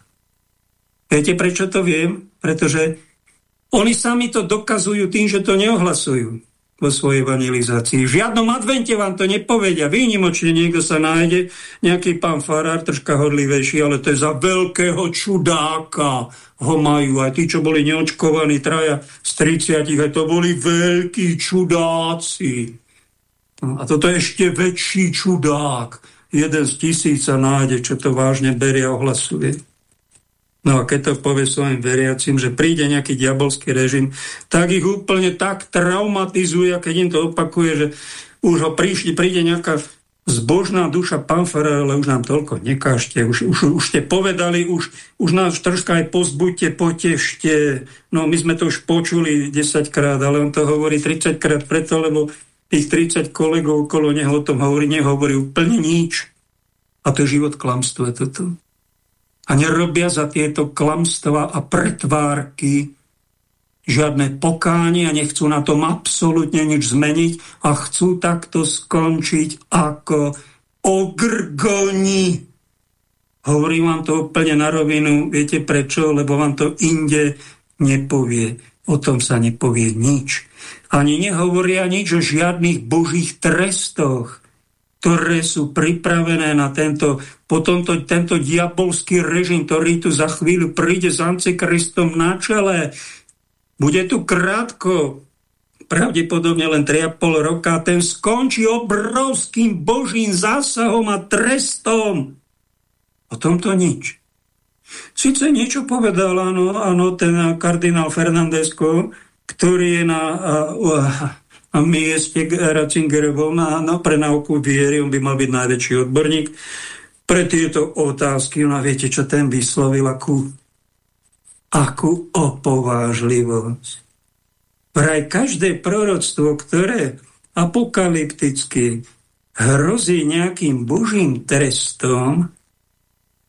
Viete, prečo to viem? Pretože oni sami to dokazujú tým, že to neohlasujú vo svojej evangelizácii. V žiadnom advente vám to nepovedia. Výnimočne niekto sa nájde, nejaký pán farár, troška hodlivejší, ale to je za veľkého čudáka. Ho majú aj tí, čo boli neočkovaní, traja z 30, aj to boli veľkí čudáci. No, a toto je ešte väčší čudák. Jeden z tisíca nájde, čo to vážne berie a ohlasuje. No a keď to povie svojim veriacim, že príde nejaký diabolský režim, tak ich úplne tak traumatizuje, keď im to opakuje, že už ho prišli, príde nejaká zbožná duša, pán ale už nám toľko nekážte, už, už, už ste povedali, už, už nás troška aj pozbuďte, potešte. No my sme to už počuli 10 krát, ale on to hovorí 30 krát preto, lebo tých 30 kolegov okolo neho o tom hovorí, nehovorí úplne nič. A to je život klamstva toto a nerobia za tieto klamstva a pretvárky žiadne pokánie a nechcú na tom absolútne nič zmeniť a chcú takto skončiť ako ogrgoni. Hovorím vám to úplne na rovinu, viete prečo? Lebo vám to inde nepovie. O tom sa nepovie nič. Ani nehovoria nič o žiadnych božích trestoch ktoré sú pripravené na tento, potom to, tento diabolský režim, ktorý tu za chvíľu príde s Antikristom na čele. Bude tu krátko, pravdepodobne len 3,5 roka, ten skončí obrovským božím zásahom a trestom. O tomto nič. Sice niečo povedal, áno, áno ten kardinál Fernandesko, ktorý je na uh, a mieste Ratzingerovom no, pre nauku viery, on by mal byť najväčší odborník pre tieto otázky. No viete, čo ten vyslovil, akú, akú opovážlivosť. Vraj každé proroctvo, ktoré apokalypticky hrozí nejakým božím trestom,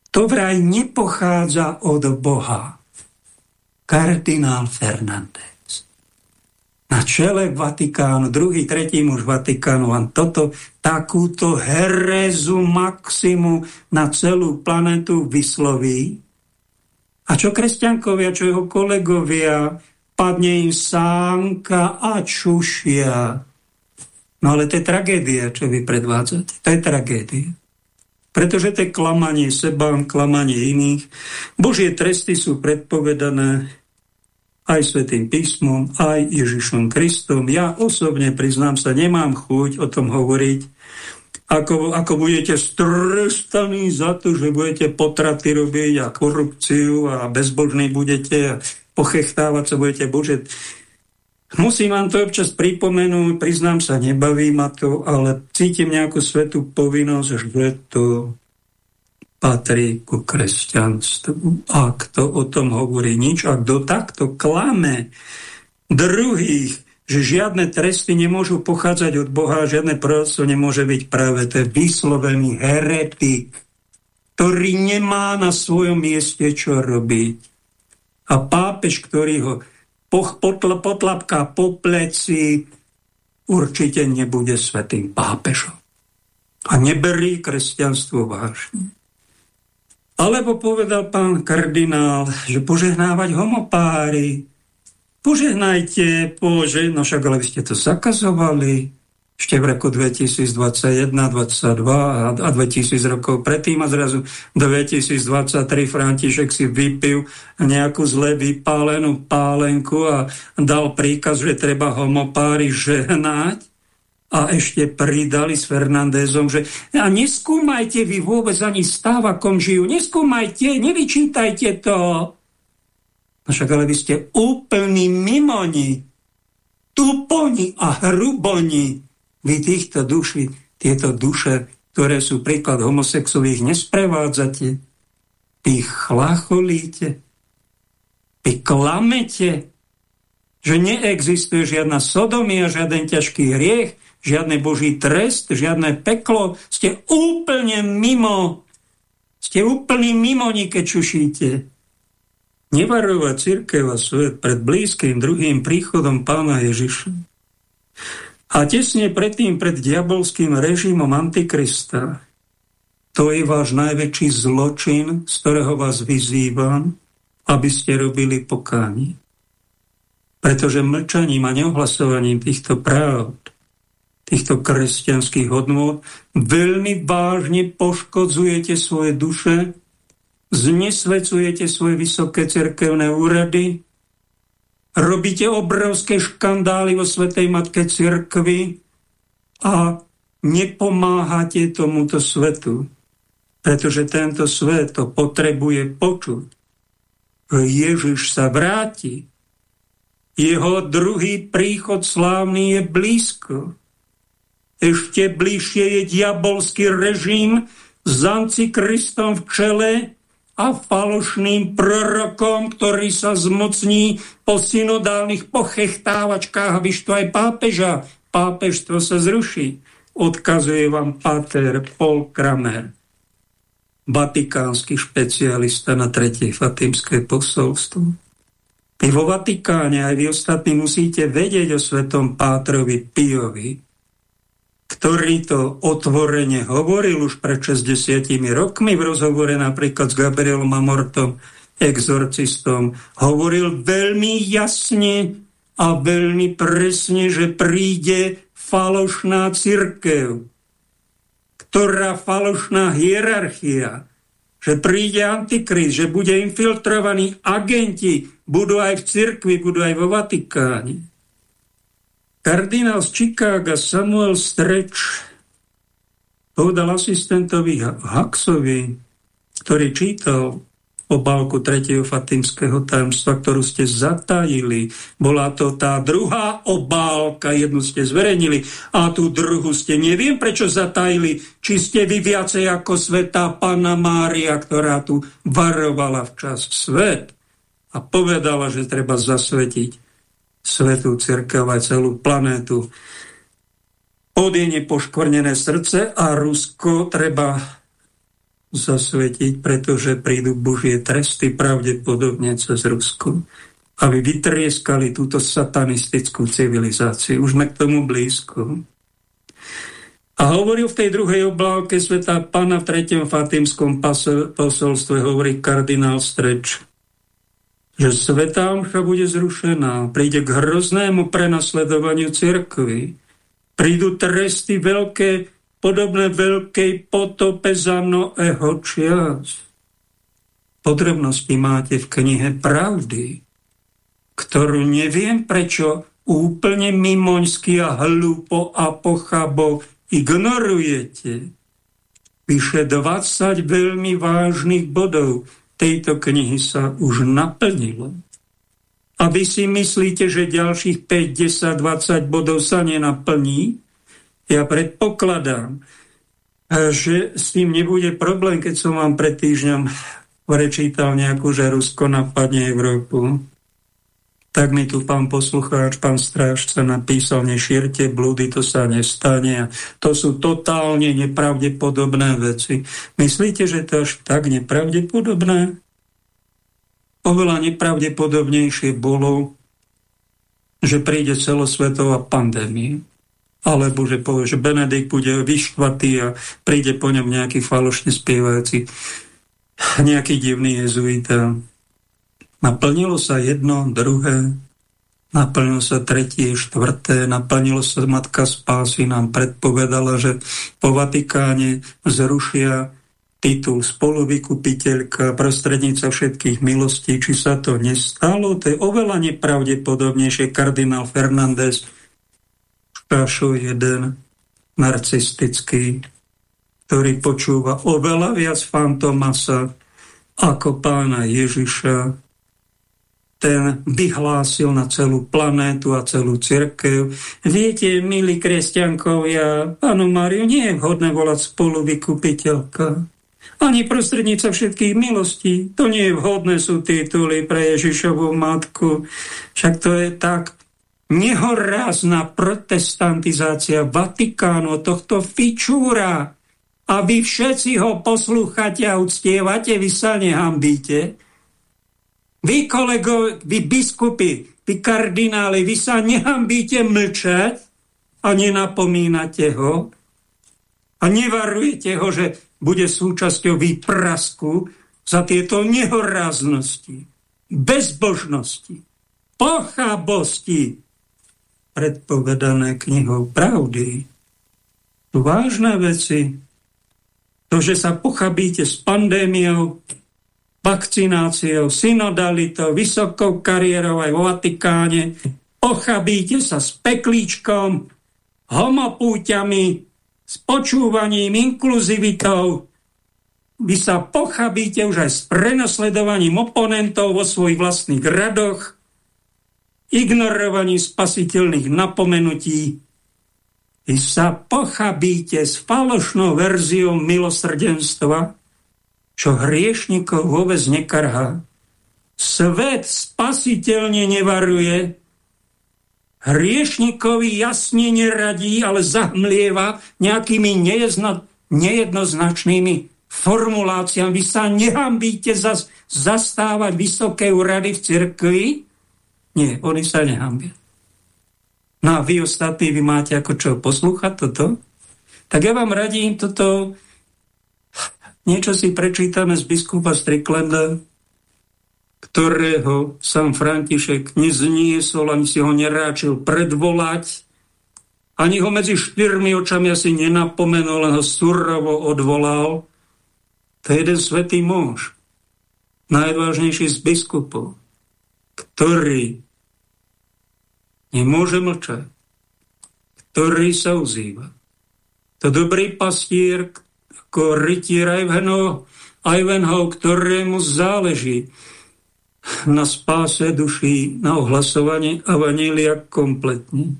to vraj nepochádza od Boha. Kardinál Fernández na čele Vatikánu, druhý, tretí muž Vatikánu, len toto, takúto herezu maximu na celú planetu vysloví. A čo kresťankovia, čo jeho kolegovia, padne im sánka a čušia. No ale to je tragédia, čo vy predvádzate. To je tragédia. Pretože to je klamanie seba, klamanie iných. Božie tresty sú predpovedané aj Svetým písmom, aj Ježišom Kristom. Ja osobne, priznám sa, nemám chuť o tom hovoriť, ako, ako budete strestaní za to, že budete potraty robiť a korupciu a bezbožní budete a pochechtávať sa budete. Bože, musím vám to občas pripomenúť, priznám sa, nebaví ma to, ale cítim nejakú svetú povinnosť, že to patrí ku kresťanstvu. A kto o tom hovorí nič, a kto takto klame druhých, že žiadne tresty nemôžu pochádzať od Boha, žiadne proroctvo nemôže byť práve, je vyslovený heretik, ktorý nemá na svojom mieste čo robiť. A pápež, ktorý ho potl potlapká po pleci, určite nebude svetým pápežom. A neberí kresťanstvo vážne. Alebo povedal pán kardinál, že požehnávať homopáry. Požehnajte, pože, no však ale vy ste to zakazovali ešte v roku 2021, 2022 a 2000 rokov predtým a zrazu 2023 František si vypil nejakú zle vypálenú pálenku a dal príkaz, že treba homopáry žehnať a ešte pridali s Fernandezom, že a neskúmajte vy vôbec ani stav, akom žijú, neskúmajte, nevyčítajte to. No však ale vy ste úplní mimoni, tuponi a hruboni, vy týchto duši, tieto duše, ktoré sú príklad homosexuálnych, nesprevádzate. Vy chlacholíte. Vy klamete, že neexistuje žiadna sodomia, žiaden ťažký hriech, žiadny boží trest, žiadne peklo. Ste úplne mimo. Ste úplný mimo, keď čušíte. Nevarovať církev a svet pred blízkym druhým príchodom pána Ježiša a tesne predtým pred diabolským režimom Antikrista. To je váš najväčší zločin, z ktorého vás vyzývam, aby ste robili pokánie. Pretože mlčaním a neohlasovaním týchto práv, týchto kresťanských hodnôt, veľmi vážne poškodzujete svoje duše, znesvecujete svoje vysoké cerkevné úrady, robíte obrovské škandály vo Svetej Matke Cirkvi a nepomáhate tomuto svetu, pretože tento svet to potrebuje počuť. Ježiš sa vráti. Jeho druhý príchod slávny je blízko. Ešte bližšie je diabolský režim s Antikristom v čele a falošným prorokom, ktorý sa zmocní po synodálnych pochechtávačkách a vyštvo aj pápeža. Pápežstvo sa zruší. Odkazuje vám Pater Paul Kramer, vatikánsky špecialista na tretie fatimské posolstvo. Vy vo Vatikáne aj vy ostatní musíte vedieť o svetom Pátrovi Piovi, ktorý to otvorene hovoril už pred 60 rokmi v rozhovore napríklad s Gabrielom Amortom, exorcistom, hovoril veľmi jasne a veľmi presne, že príde falošná církev, ktorá falošná hierarchia, že príde antikrist, že bude infiltrovaní agenti, budú aj v cirkvi, budú aj vo Vatikáne. Kardinál z Chicaga Samuel Streč povedal asistentovi Haxovi, ktorý čítal obálku tretieho fatimského tajomstva, ktorú ste zatajili. Bola to tá druhá obálka, jednu ste zverejnili a tú druhú ste neviem prečo zatajili. Či ste vy viacej ako svetá Pana Mária, ktorá tu varovala včas svet a povedala, že treba zasvetiť svetú církev aj celú planétu. Pod je nepoškvrnené srdce a Rusko treba zasvetiť, pretože prídu Božie tresty pravdepodobne cez Rusko, aby vytrieskali túto satanistickú civilizáciu. Už sme k tomu blízko. A hovoril v tej druhej oblávke sveta pána v tretom fatimskom posolstve, hovorí kardinál Streč že Svetá Omša bude zrušená, príde k hroznému prenasledovaniu cirkvy, prídu tresty veľké, podobné veľkej potope za Noého čias. Podrobnosti máte v knihe Pravdy, ktorú neviem prečo úplne mimoňsky a hlúpo a pochabo ignorujete. Vyše 20 veľmi vážnych bodov, tejto knihy sa už naplnilo. A vy si myslíte, že ďalších 5, 10, 20 bodov sa nenaplní? Ja predpokladám, že s tým nebude problém, keď som vám pred týždňom prečítal nejakú, že Rusko napadne Európu tak mi tu pán poslucháč, pán strážca napísal, nešírte blúdy, to sa nestane. To sú totálne nepravdepodobné veci. Myslíte, že to až tak nepravdepodobné? Oveľa nepravdepodobnejšie bolo, že príde celosvetová pandémia. Alebo že povie, že Benedikt bude vyštvatý a príde po ňom nejaký falošne spievajúci nejaký divný jezuita. Naplnilo sa jedno, druhé, naplnilo sa tretie, štvrté, naplnilo sa Matka Spásy, nám predpovedala, že po Vatikáne zrušia titul spoluvykupiteľka, prostrednica všetkých milostí, či sa to nestalo, to je oveľa nepravdepodobnejšie. Kardinál Fernández, škášo jeden, narcistický, ktorý počúva oveľa viac fantomasa ako pána Ježiša. Ten vyhlásil na celú planétu a celú cirkev. Viete, milí kresťankovia, pánu Máriu nie je vhodné volať spolu vykupiteľka. Ani prostrednica všetkých milostí. To nie je vhodné, sú tituly pre Ježišovú matku. Však to je tak nehorázna protestantizácia Vatikánu, tohto fičúra, a vy všetci ho poslúchate a uctievate, vy sa nehambíte. Vy, kolego, vy biskupy, vy kardináli, vy sa nehambíte mlčať a nenapomínate ho a nevarujete ho, že bude súčasťou výprasku za tieto nehoráznosti, bezbožnosti, pochabosti, predpovedané knihou pravdy. Tu vážne veci, to, že sa pochabíte s pandémiou, vakcináciou, synodalitou, vysokou kariérou aj vo Vatikáne, pochabíte sa s peklíčkom, homopúťami, s počúvaním, inkluzivitou, vy sa pochabíte už aj s prenasledovaním oponentov vo svojich vlastných radoch, ignorovaním spasiteľných napomenutí, vy sa pochabíte s falošnou verziou milosrdenstva, čo hriešnikov vôbec nekarhá. Svet spasiteľne nevaruje, hriešnikovi jasne neradí, ale zahmlieva nejakými nejezno, nejednoznačnými formuláciami. Vy sa nehambíte zas, zastávať vysoké úrady v cirkvi? Nie, oni sa nehambia. No a vy ostatní, vy máte ako čo, poslúchať toto? Tak ja vám radím toto, niečo si prečítame z biskupa Striklanda, ktorého sám František nezniesol, ani si ho neráčil predvolať, ani ho medzi štyrmi očami asi nenapomenul, len ho surovo odvolal. To je jeden svetý muž, najvážnejší z biskupov, ktorý nemôže mlčať, ktorý sa ozýva. To dobrý pastier, rytier Ivanhoe, ktorému záleží na spáse duší, na ohlasovanie Evanília kompletne.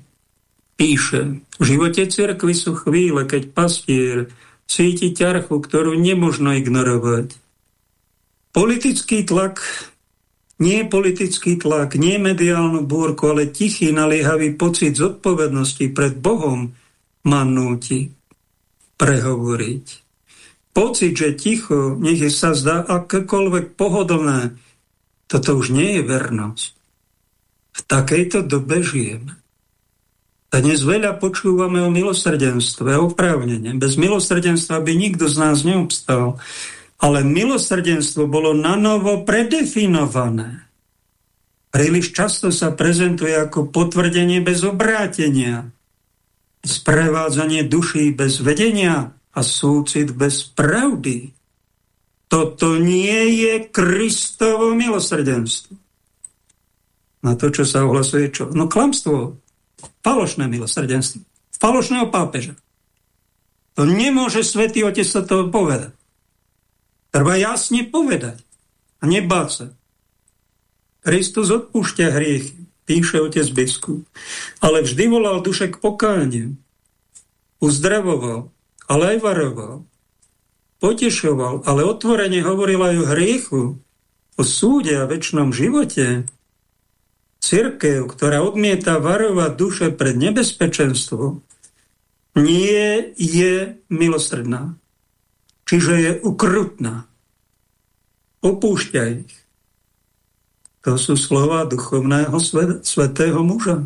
Píše, v živote cirkvi sú chvíle, keď pastier cíti ťarchu, ktorú nemožno ignorovať. Politický tlak nie politický tlak, nie mediálnu búrku, ale tichý, naliehavý pocit zodpovednosti pred Bohom ma núti prehovoriť. Pocit, že ticho, nech sa zdá akékoľvek pohodlné, toto už nie je vernosť. V takejto dobe žijeme. A dnes veľa počúvame o milosrdenstve, oprávnene. Bez milosrdenstva by nikto z nás neobstal. Ale milosrdenstvo bolo na novo predefinované. Príliš často sa prezentuje ako potvrdenie bez obrátenia, sprevádzanie duší bez vedenia a súcit bez pravdy. Toto nie je Kristovo milosrdenstvo. Na to, čo sa ohlasuje, čo? No klamstvo, falošné milosrdenstvo, falošného pápeža. To nemôže Svetý Otec sa to povedať. Treba jasne povedať a nebáť sa. Kristus odpúšťa hriechy, píše otec biskup, ale vždy volal duše k pokániu. Uzdravoval, ale aj varoval. Potešoval, ale otvorene hovoril aj o hriechu, o súde a väčšnom živote. Cirkev, ktorá odmieta varovať duše pred nebezpečenstvom, nie je milostredná. Čiže je ukrutná. Opúšťaj ich. To sú slova duchovného svetého muža.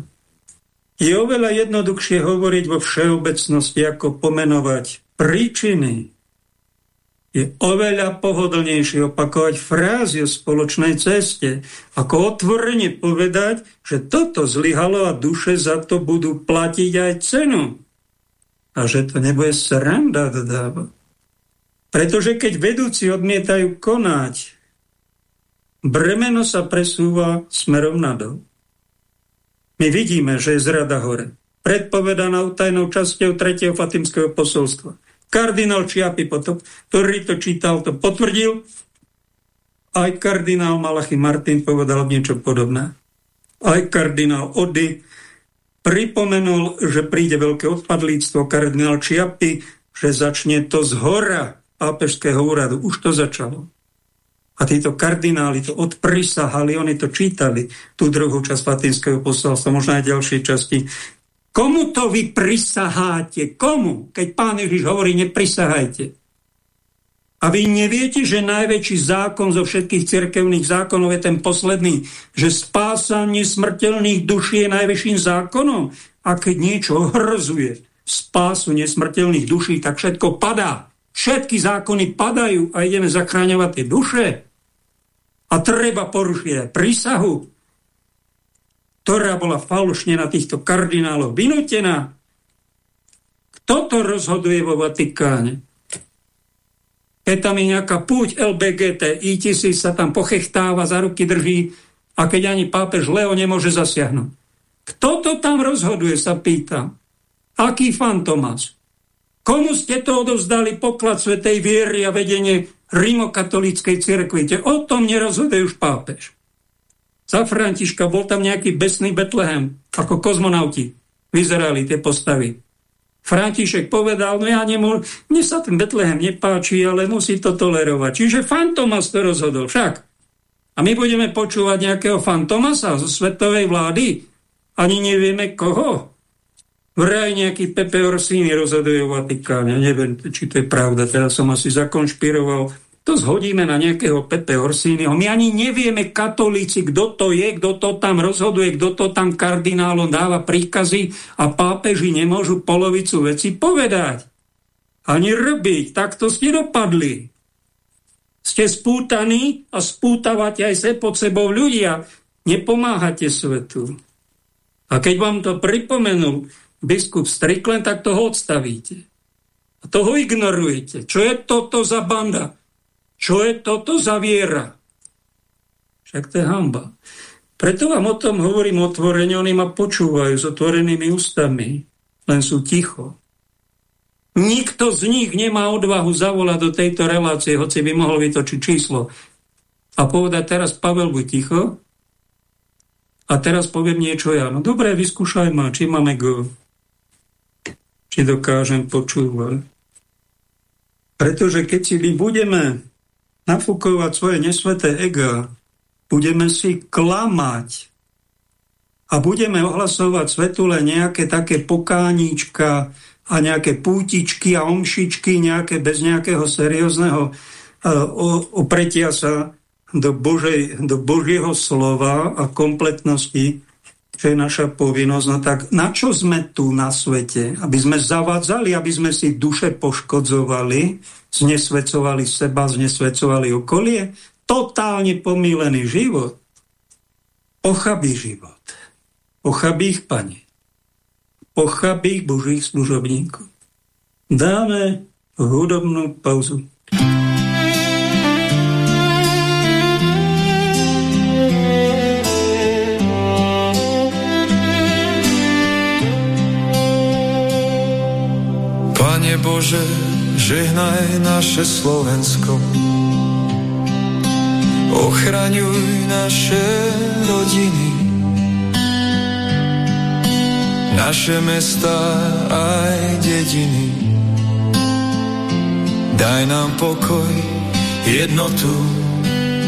Je oveľa jednoduchšie hovoriť vo všeobecnosti, ako pomenovať príčiny. je oveľa pohodlnejšie opakovať frázy o spoločnej ceste, ako otvorene povedať, že toto zlyhalo a duše za to budú platiť aj cenu. A že to nebude sranda dodávať. Pretože keď vedúci odmietajú konať, bremeno sa presúva smerom nadol. My vidíme, že je zrada hore. Predpovedaná tajnou časťou 3. Fatimského posolstva. Kardinál Čiapy potom, ktorý to čítal, to potvrdil. Aj kardinál Malachy Martin povedal niečo podobné. Aj kardinál Ody pripomenul, že príde veľké odpadlíctvo. Kardinál Čiapy, že začne to z hora pápežského úradu. Už to začalo. A títo kardináli to odprisahali, oni to čítali, tú druhú časť Fatinského posolstva, možno aj ďalšej časti. Komu to vy prisaháte? Komu? Keď pán Ježiš hovorí, neprisahajte. A vy neviete, že najväčší zákon zo všetkých cirkevných zákonov je ten posledný, že spásanie smrteľných duší je najväčším zákonom. A keď niečo ohrozuje spásu nesmrteľných duší, tak všetko padá. Všetky zákony padajú a ideme zachráňovať tie duše. A treba porušiť aj prísahu ktorá bola falošne na týchto kardináloch vynútená. Kto to rozhoduje vo Vatikáne? Keď tam je nejaká púť LBGT, ITC sa tam pochechtáva, za ruky drží a keď ani pápež Leo nemôže zasiahnuť. Kto to tam rozhoduje, sa pýtam. Aký fantomas? Komu ste to odovzdali poklad svetej viery a vedenie rimokatolíckej cirkvi? O tom nerozhoduje už pápež za Františka bol tam nejaký besný Betlehem, ako kozmonauti vyzerali tie postavy. František povedal, no ja nemôžem, mne sa ten Betlehem nepáči, ale musí to tolerovať. Čiže Fantomas to rozhodol však. A my budeme počúvať nejakého Fantomasa zo svetovej vlády? Ani nevieme koho. Vraj nejaký Pepe Orsini rozhoduje o Vatikáne. Neviem, či to je pravda. Teraz som asi zakonšpiroval to zhodíme na nejakého Pepe Orsínyho. My ani nevieme, katolíci, kto to je, kto to tam rozhoduje, kto to tam kardinálom dáva príkazy a pápeži nemôžu polovicu veci povedať. Ani robiť. Takto ste dopadli. Ste spútaní a spútavate aj se pod sebou ľudia. Nepomáhate svetu. A keď vám to pripomenul biskup Strickland, tak toho odstavíte. A toho ignorujete. Čo je toto za banda? Čo je toto za viera? Však to je hamba. Preto vám o tom hovorím otvorene, oni ma počúvajú s otvorenými ústami, len sú ticho. Nikto z nich nemá odvahu zavolať do tejto relácie, hoci by mohol vytočiť číslo a povedať teraz Pavel, buď ticho a teraz poviem niečo ja. No dobre, vyskúšaj ma, či máme go. Či dokážem počúvať. Pretože keď si my budeme nafúkovať svoje nesveté ego, budeme si klamať a budeme ohlasovať svetu len nejaké také pokánička a nejaké pútičky a omšičky, nejaké bez nejakého seriózneho uh, opretia sa do, Božej, do Božieho slova a kompletnosti, čo je naša povinnosť. No tak na čo sme tu na svete? Aby sme zavadzali, aby sme si duše poškodzovali, znesvedcovali seba, znesvedcovali okolie. Totálne pomílený život. Ochabý život. Ochabých pani. Ochabých božích služobníkov. Dáme hudobnú pauzu. Bože, Žehnaj naše Slovensko, ochraňuj naše rodiny, naše mesta aj dediny. Daj nám pokoj, jednotu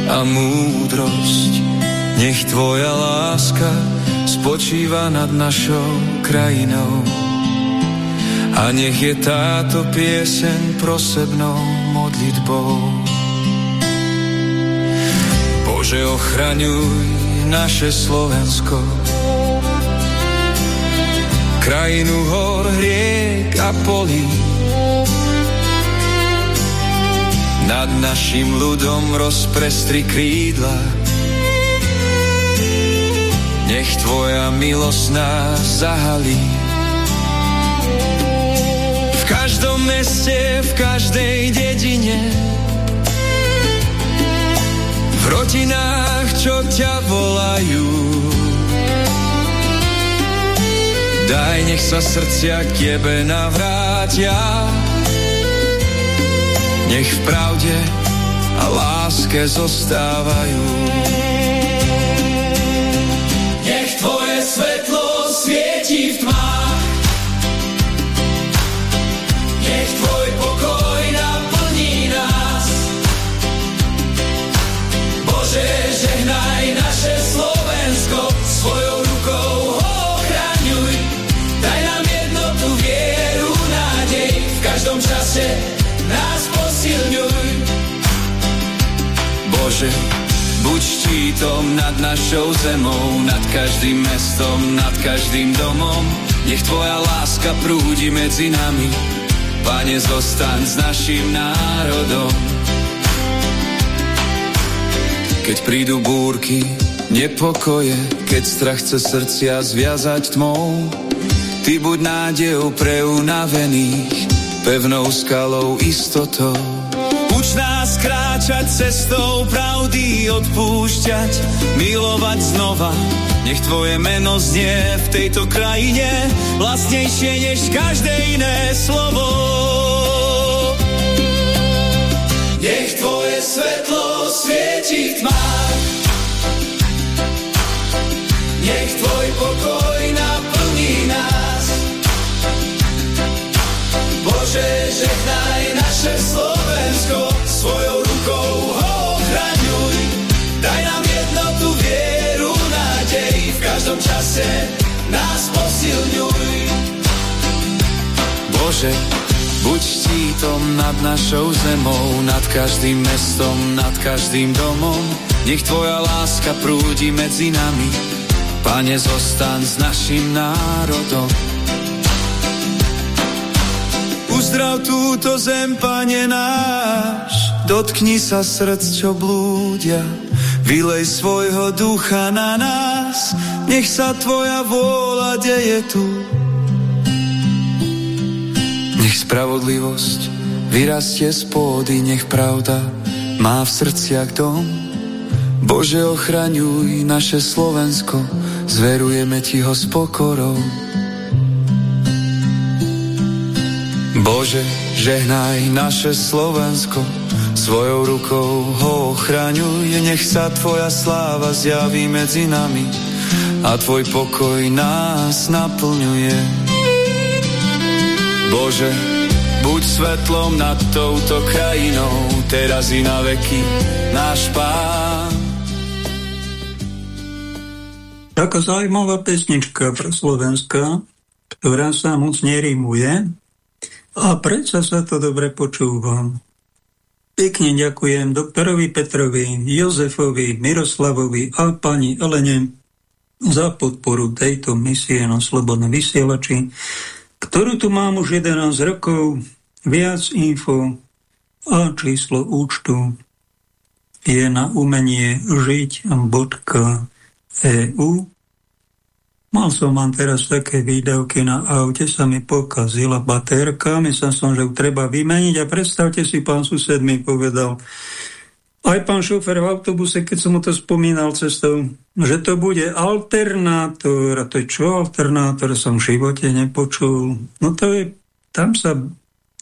a múdrosť. Nech Tvoja láska spočíva nad našou krajinou a nech je táto pieseň prosebnou modlitbou. Bože, ochraňuj naše Slovensko, krajinu hor, riek a polí. nad našim ľudom rozprestri krídla. Nech Tvoja milosť nás zahalí. Každom meste, v každej dedine, v rodinách, čo ťa volajú. Daj, nech sa srdcia k Tebe navrátia nech v pravde a láske zostávajú. Čase nás posilňuj. Bože, buď štítom nad našou zemou, nad každým mestom, nad každým domom. Nech Tvoja láska prúdi medzi nami, Pane, zostaň s našim národom. Keď prídu búrky, nepokoje, keď strach chce srdcia zviazať tmou, Ty buď nádejou pre unavených, pevnou skalou istotou. Uč nás kráčať cestou pravdy, odpúšťať, milovať znova. Nech tvoje meno znie v tejto krajine vlastnejšie než každé iné slovo. Nech tvoje svetlo svieti v tmách. Nech tvoj pokoj Bože, žehnaj naše Slovensko, svojou rukou ho ochraňuj. Daj nám jednotu, vieru, nádej, v každom čase nás posilňuj. Bože, buď štítom nad našou zemou, nad každým mestom, nad každým domom. Nech Tvoja láska prúdi medzi nami, Pane, zostan s našim národom. Uzdrav túto zem, pane náš, dotkni sa srdc, čo blúdia, vylej svojho ducha na nás, nech sa tvoja vôľa deje tu. Nech spravodlivosť vyrastie z pôdy, nech pravda má v srdciach dom. Bože, ochraňuj naše Slovensko, zverujeme Ti ho s pokorou. Bože, žehnaj naše Slovensko, svojou rukou ho ochraňuj, nech sa Tvoja sláva zjaví medzi nami a Tvoj pokoj nás naplňuje. Bože, buď svetlom nad touto krajinou, teraz i na veky, náš Pán. Taká zaujímavá pesnička pre Slovenska, ktorá sa moc nerímuje, a predsa sa to dobre počúvam. Pekne ďakujem doktorovi Petrovi, Jozefovi, Miroslavovi a pani Elene za podporu tejto misie na Slobodné vysielači, ktorú tu mám už 11 rokov. Viac info a číslo účtu je na umenie žiť.eu Mal som vám teraz také výdavky na aute, sa mi pokazila baterka, myslel som, že ju treba vymeniť a predstavte si, pán sused mi povedal, aj pán šofer v autobuse, keď som mu to spomínal cestou, že to bude alternátor. A to je čo alternátor? Som v živote nepočul. No to je, tam sa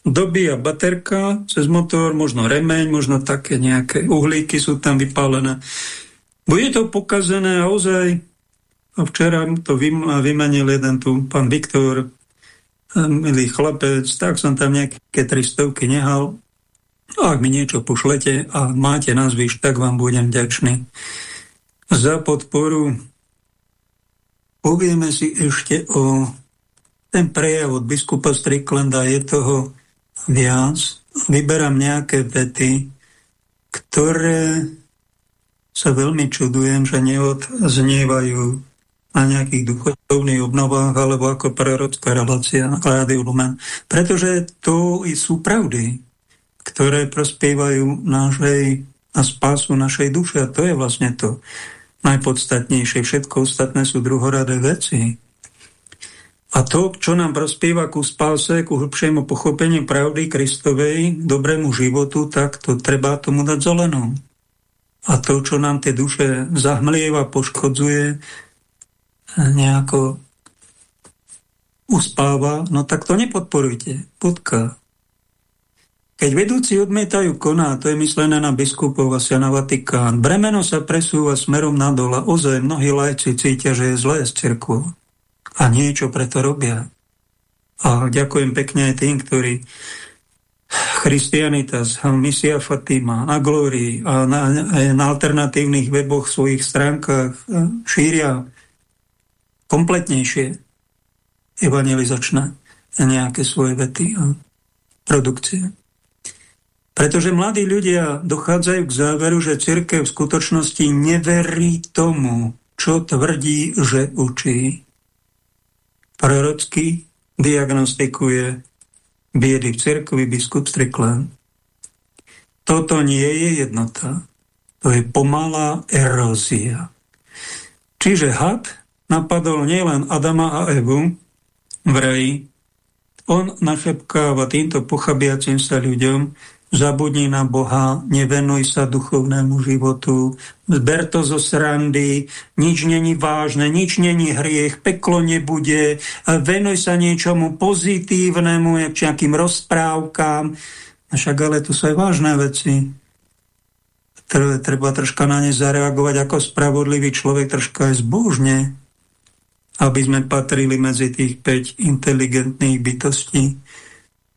dobíja baterka cez motor, možno remeň, možno také nejaké uhlíky sú tam vypálené. Bude to pokazené a ozaj a včera to vymenil jeden tu pán Viktor, eh, milý chlapec, tak som tam nejaké tri stovky nehal. Ak mi niečo pošlete a máte nás vyš, tak vám budem vďačný za podporu. Povieme si ešte o ten prejav od biskupa Striklanda, je toho viac. Vyberám nejaké vety, ktoré sa veľmi čudujem, že neodznievajú na nejakých duchovných obnovách alebo ako prorocká relácia Rádio Lumen. Pretože to sú pravdy. ktoré prospievajú našej, na spásu našej duše. A to je vlastne to najpodstatnejšie. Všetko ostatné sú druhoradé veci. A to, čo nám prospieva ku spáse, ku hlbšiemu pochopeniu pravdy Kristovej, dobrému životu, tak to treba tomu dať zelenou. A to, čo nám tie duše zahmlieva, poškodzuje, nejako uspáva, no tak to nepodporujte. Podka. Keď vedúci odmietajú koná, to je myslené na biskupov a na Vatikán, bremeno sa presúva smerom nadol a ozaj mnohí lajci cítia, že je zlé z cirkvu a niečo preto robia. A ďakujem pekne aj tým, ktorí Christianitas, Misia Fatima, na Glorii a na, na alternatívnych weboch, svojich stránkach šíria kompletnejšie evangelizačné nejaké svoje vety a produkcie. Pretože mladí ľudia dochádzajú k záveru, že církev v skutočnosti neverí tomu, čo tvrdí, že učí prorocky diagnostikuje biedy v cirkvi biskup Strickland. Toto nie je jednota. To je pomalá erózia. Čiže had napadol nielen Adama a Evu v raji, on našepkáva týmto pochabiacim sa ľuďom, zabudni na Boha, nevenuj sa duchovnému životu, zber to zo srandy, nič není vážne, nič není hriech, peklo nebude, venuj sa niečomu pozitívnemu, nejakým rozprávkám. Však ale tu sú aj vážne veci. Treba troška na ne zareagovať ako spravodlivý človek, troška aj zbožne, aby sme patrili medzi tých 5 inteligentných bytostí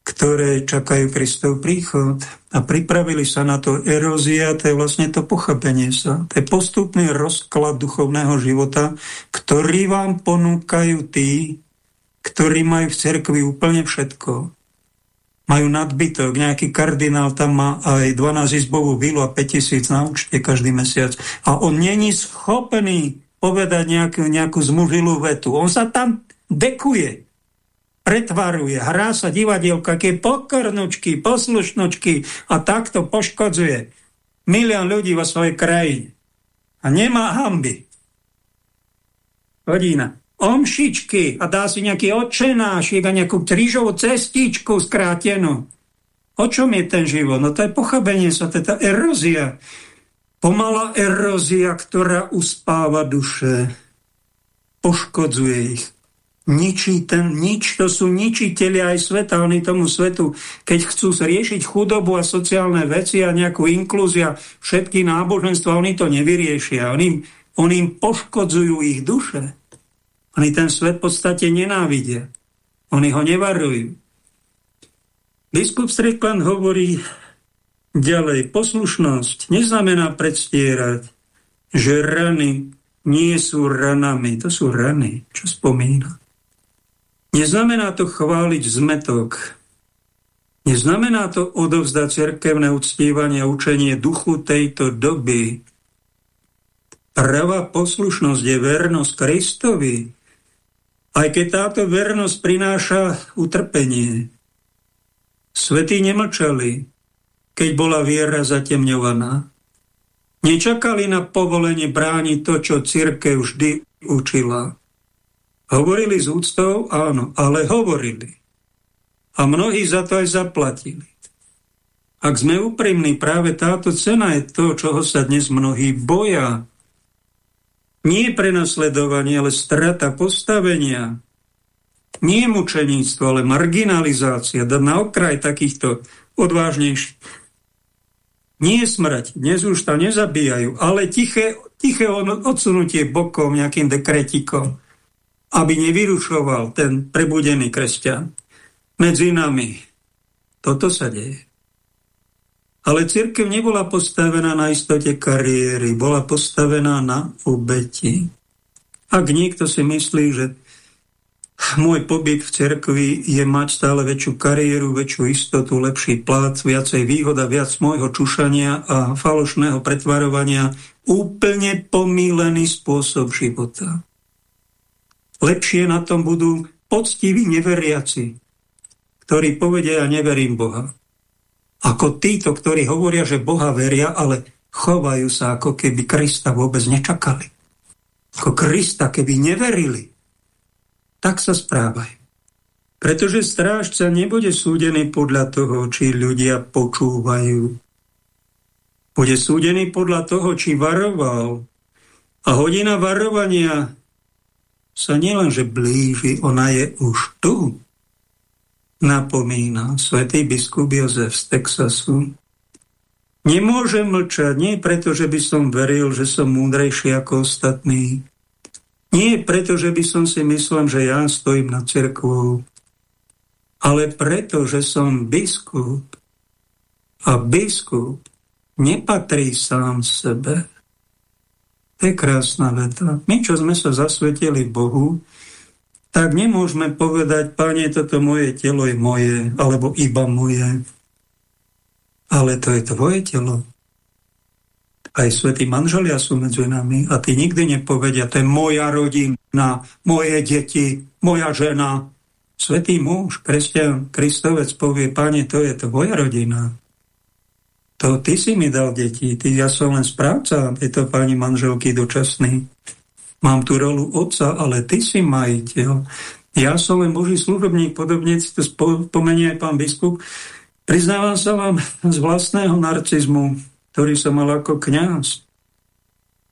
ktoré čakajú Kristov príchod a pripravili sa na to erózia, to je vlastne to pochopenie sa. To je postupný rozklad duchovného života, ktorý vám ponúkajú tí, ktorí majú v cerkvi úplne všetko. Majú nadbytok, nejaký kardinál tam má aj 12 izbovú vilu a 5000 na účte každý mesiac. A on není schopný povedať nejakú, nejakú zmužilú vetu. On sa tam dekuje pretvaruje, hrá sa divadielka, aké pokornučky, poslušnočky a takto poškodzuje milión ľudí vo svojej krajine. A nemá hamby. Hodina. Omšičky a dá si nejaký očenášik a nejakú krížovú cestičku skrátenú. O čom je ten život? No to je pochabenie sa, to je tá erózia. Pomalá erózia, ktorá uspáva duše, poškodzuje ich ničí ten nič, to sú ničiteľi aj sveta, oni tomu svetu, keď chcú riešiť chudobu a sociálne veci a nejakú inklúzia, všetky náboženstva, oni to nevyriešia, oni, oni im poškodzujú ich duše. Oni ten svet v podstate nenávidia. Oni ho nevarujú. Biskup Strickland hovorí ďalej, poslušnosť neznamená predstierať, že rany nie sú ranami, to sú rany, čo spomína. Neznamená to chváliť zmetok. Neznamená to odovzdať cerkevné uctívanie a učenie duchu tejto doby. Pravá poslušnosť je vernosť Kristovi, aj keď táto vernosť prináša utrpenie. Svetí nemlčali, keď bola viera zatemňovaná. Nečakali na povolenie brániť to, čo církev vždy učila. Hovorili s úctou, áno, ale hovorili. A mnohí za to aj zaplatili. Ak sme úprimní, práve táto cena je to, čoho sa dnes mnohí boja. Nie prenasledovanie, ale strata postavenia. Nie mučeníctvo, ale marginalizácia, dať na okraj takýchto odvážnejších. Nie smrť, dnes už to nezabíjajú, ale tiché, tiché odsunutie bokom nejakým dekretikom aby nevyrušoval ten prebudený kresťan medzi nami. Toto sa deje. Ale církev nebola postavená na istote kariéry, bola postavená na obeti. Ak niekto si myslí, že môj pobyt v cerkvi je mať stále väčšiu kariéru, väčšiu istotu, lepší plat, viacej výhoda, viac môjho čušania a falošného pretvarovania, úplne pomílený spôsob života. Lepšie na tom budú poctiví neveriaci, ktorí povedia, ja neverím Boha. ako títo, ktorí hovoria, že Boha veria, ale chovajú sa, ako keby Krista vôbec nečakali. Ako Krista, keby neverili. Tak sa správaj. Pretože strážca nebude súdený podľa toho, či ľudia počúvajú. Bude súdený podľa toho, či varoval. A hodina varovania sa nielenže blíži, ona je už tu. Napomína svätý biskup Jozef z Texasu. Nemôžem mlčať, nie preto, že by som veril, že som múdrejší ako ostatní. Nie preto, že by som si myslel, že ja stojím na cirkvu, ale preto, že som biskup. A biskup nepatrí sám sebe. To je krásna veta. My, čo sme sa zasvetili Bohu, tak nemôžeme povedať, Pane, toto moje telo je moje, alebo iba moje. Ale to je tvoje telo. Aj svätí manželia sú medzi nami a ty nikdy nepovedia, to je moja rodina, moje deti, moja žena. Svetý muž, kresťan, kristovec povie, Pane, to je tvoja rodina. To ty si mi dal deti, ty, ja som len správca tejto pani manželky dočasný. Mám tu rolu otca, ale ty si majiteľ. Ja som len Boží služobník, podobne si to spomenie aj pán biskup. Priznávam sa vám z vlastného narcizmu, ktorý som mal ako kňaz.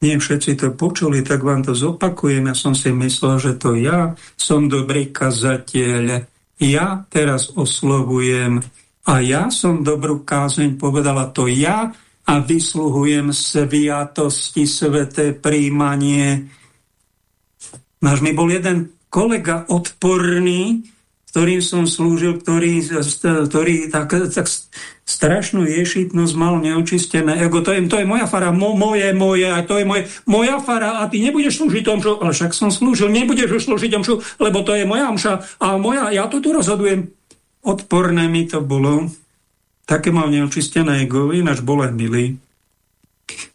Nie všetci to počuli, tak vám to zopakujem. Ja som si myslel, že to ja som dobrý kazateľ. Ja teraz oslovujem a ja som dobrú kázeň povedala to ja a vysluhujem sviatosti, sveté príjmanie. Náš mi bol jeden kolega odporný, ktorým som slúžil, ktorý, ktorý tak, tak strašnú ješitnosť mal neočistené ego. To je, to je moja fara, mo, moje, moje, a to je moje, moja fara a ty nebudeš slúžiť omšu, ale však som slúžil, nebudeš už slúžiť omšu, lebo to je moja omša a moja, ja to tu rozhodujem. Odporné mi to bolo. Také mal neočistené ego, ináč bol aj milý.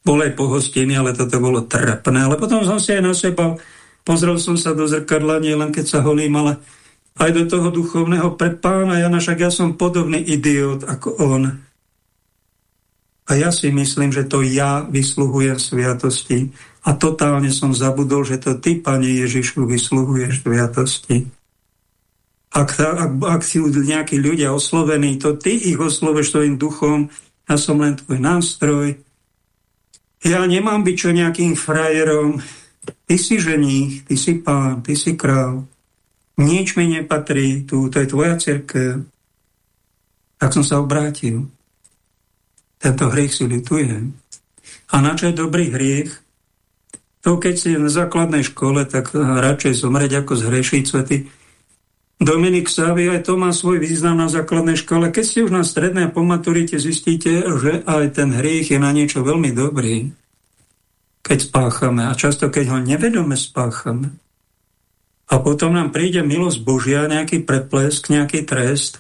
Bol aj pohostený, ale toto bolo trapné. Ale potom som si aj na seba, pozrel som sa do zrkadla, nie len keď sa holím, ale aj do toho duchovného pre pána Jana, však ja som podobný idiot ako on. A ja si myslím, že to ja vysluhujem sviatosti a totálne som zabudol, že to ty, Pane Ježišu, vysluhuješ sviatosti. Ak, ak, ak si nejakí ľudia oslovení, to ty ich osloveš svojim duchom, ja som len tvoj nástroj. Ja nemám byť čo nejakým frajerom. Ty si ženích, ty si pán, ty si král. Nič mi nepatrí, tu, to je tvoja církev. Tak som sa obrátil. Tento hriech si litujem. A na čo je dobrý hriech? To, keď si na základnej škole, tak radšej zomrieť ako zhrešiť svety Dominik Sávi, aj to má svoj význam na základnej škole. Keď ste už na strednej a po maturite zistíte, že aj ten hriech je na niečo veľmi dobrý, keď spáchame. A často, keď ho nevedome spáchame. A potom nám príde milosť Božia, nejaký preplesk, nejaký trest,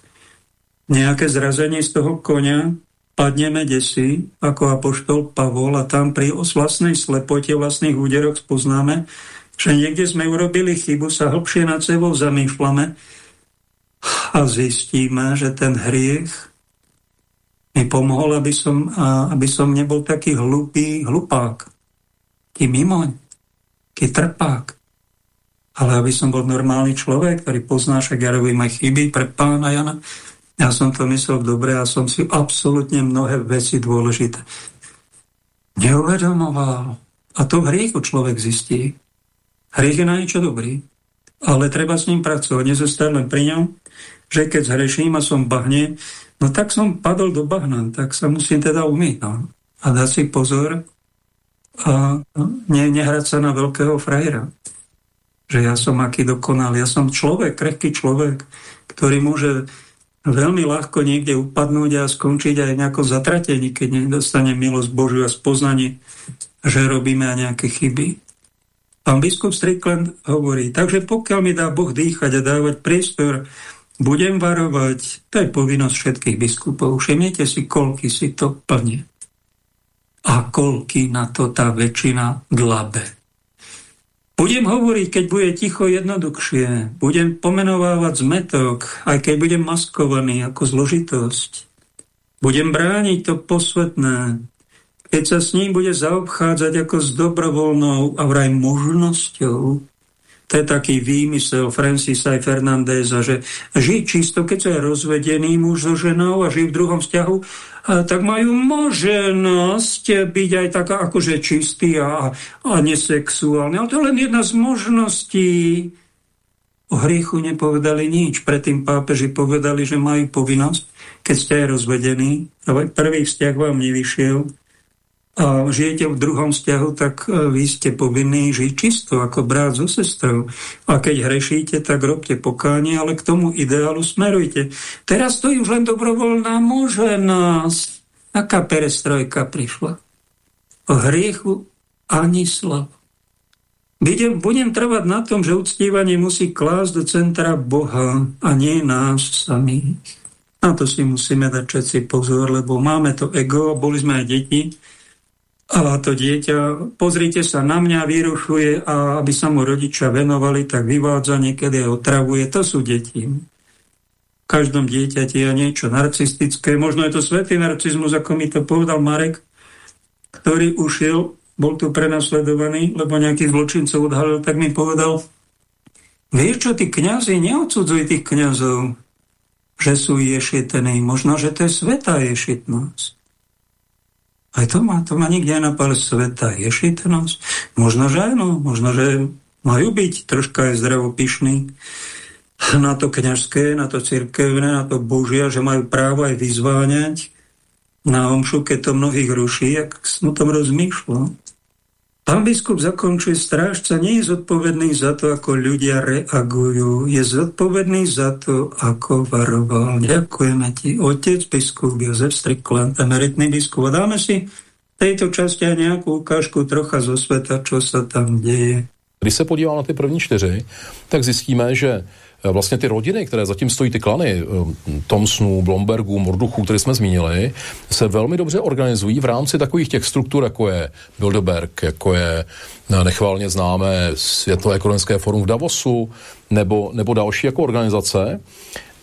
nejaké zrazenie z toho konia, padneme desi, ako apoštol Pavol, a tam pri vlastnej slepote, vlastných úderoch spoznáme, že niekde sme urobili chybu, sa hlbšie nad sebou zamýšľame a zistíme, že ten hriech mi pomohol, aby som, aby som nebol taký hlupý hlupák, taký mimoň, taký trpák. Ale aby som bol normálny človek, ktorý pozná, že ja robím aj chyby pre pána Jana. Ja som to myslel dobre a som si absolútne mnohé veci dôležité neuvedomoval. A to v hriechu človek zistí. Hriech je na niečo dobrý, ale treba s ním pracovať, nezostať len pri ňom, že keď zhreším a som bahne, no tak som padol do bahna, tak sa musím teda umýť. No. A dať si pozor a ne, nehrať sa na veľkého frajera. Že ja som aký dokonal. Ja som človek, krehký človek, ktorý môže veľmi ľahko niekde upadnúť a skončiť aj nejako zatratení, keď nedostane milosť Božiu a spoznanie, že robíme aj nejaké chyby. Pán biskup Strickland hovorí, takže pokiaľ mi dá Boh dýchať a dávať priestor, budem varovať, to je povinnosť všetkých biskupov. Všimnite si, koľky si to plne. A koľky na to tá väčšina dlabe. Budem hovoriť, keď bude ticho jednoduchšie. Budem pomenovávať zmetok, aj keď budem maskovaný ako zložitosť. Budem brániť to posvetné, keď sa s ním bude zaobchádzať ako s dobrovoľnou a vraj možnosťou, to je taký výmysel Francisa aj Fernandéza, že žiť čisto, keď sa je rozvedený muž so ženou a žijú v druhom vzťahu, tak majú možnosť byť aj taká akože čistý a, a nesexuálny. Ale to je len jedna z možností. O hriechu nepovedali nič. Predtým pápeži povedali, že majú povinnosť, keď ste aj rozvedení, prvý vzťah vám nevyšiel, žijete v druhom vzťahu, tak e, vy ste povinní žiť čisto, ako brat so sestrou. A keď hrešíte, tak robte pokánie, ale k tomu ideálu smerujte. Teraz to už len dobrovoľná možnosť. Aká perestrojka prišla? O hriechu ani slav. Budem, budem trvať na tom, že uctívanie musí klásť do centra Boha a nie nás samých. Na to si musíme dať všetci pozor, lebo máme to ego, boli sme aj deti, a to dieťa, pozrite sa na mňa, vyrušuje a aby sa mu rodičia venovali, tak vyvádza, niekedy aj otravuje. To sú deti. V každom dieťati je niečo narcistické. Možno je to svetý narcizmus, ako mi to povedal Marek, ktorý ušiel, bol tu prenasledovaný, lebo nejaký zločincov odhalil, tak mi povedal, vieš čo, tí kniazy, neodsudzuj tých kniazov, že sú ješitení. Možno, že to je svetá ješitnosť. Aj to ma, to ma nikde napal sveta ješitnosť. Možno, že áno, možno, že majú byť troška aj zdravopyšní na to kňažské, na to cirkevné, na to božia, že majú právo aj vyzváňať na omšu, keď to mnohých ruší, ak som o tom rozmýšľal. Pán biskup zakončuje, strážca nie je zodpovedný za to, ako ľudia reagujú. Je zodpovedný za to, ako varoval. Ďakujeme ti, otec biskup Jozef Strickland, emeritný biskup. A dáme si v tejto časti aj nejakú ukážku trocha zo sveta, čo sa tam deje. Když se podívám na ty první čtyři, tak zjistíme, že vlastně ty rodiny, které zatím stojí ty klany, eh, Thomsonů, Blombergů, Morduchů, které jsme zmínili, se velmi dobře organizují v rámci takových těch struktur, jako je Bilderberg, jako je eh, nechválně známé Světové ekonomické forum v Davosu, nebo, nebo další jako organizace.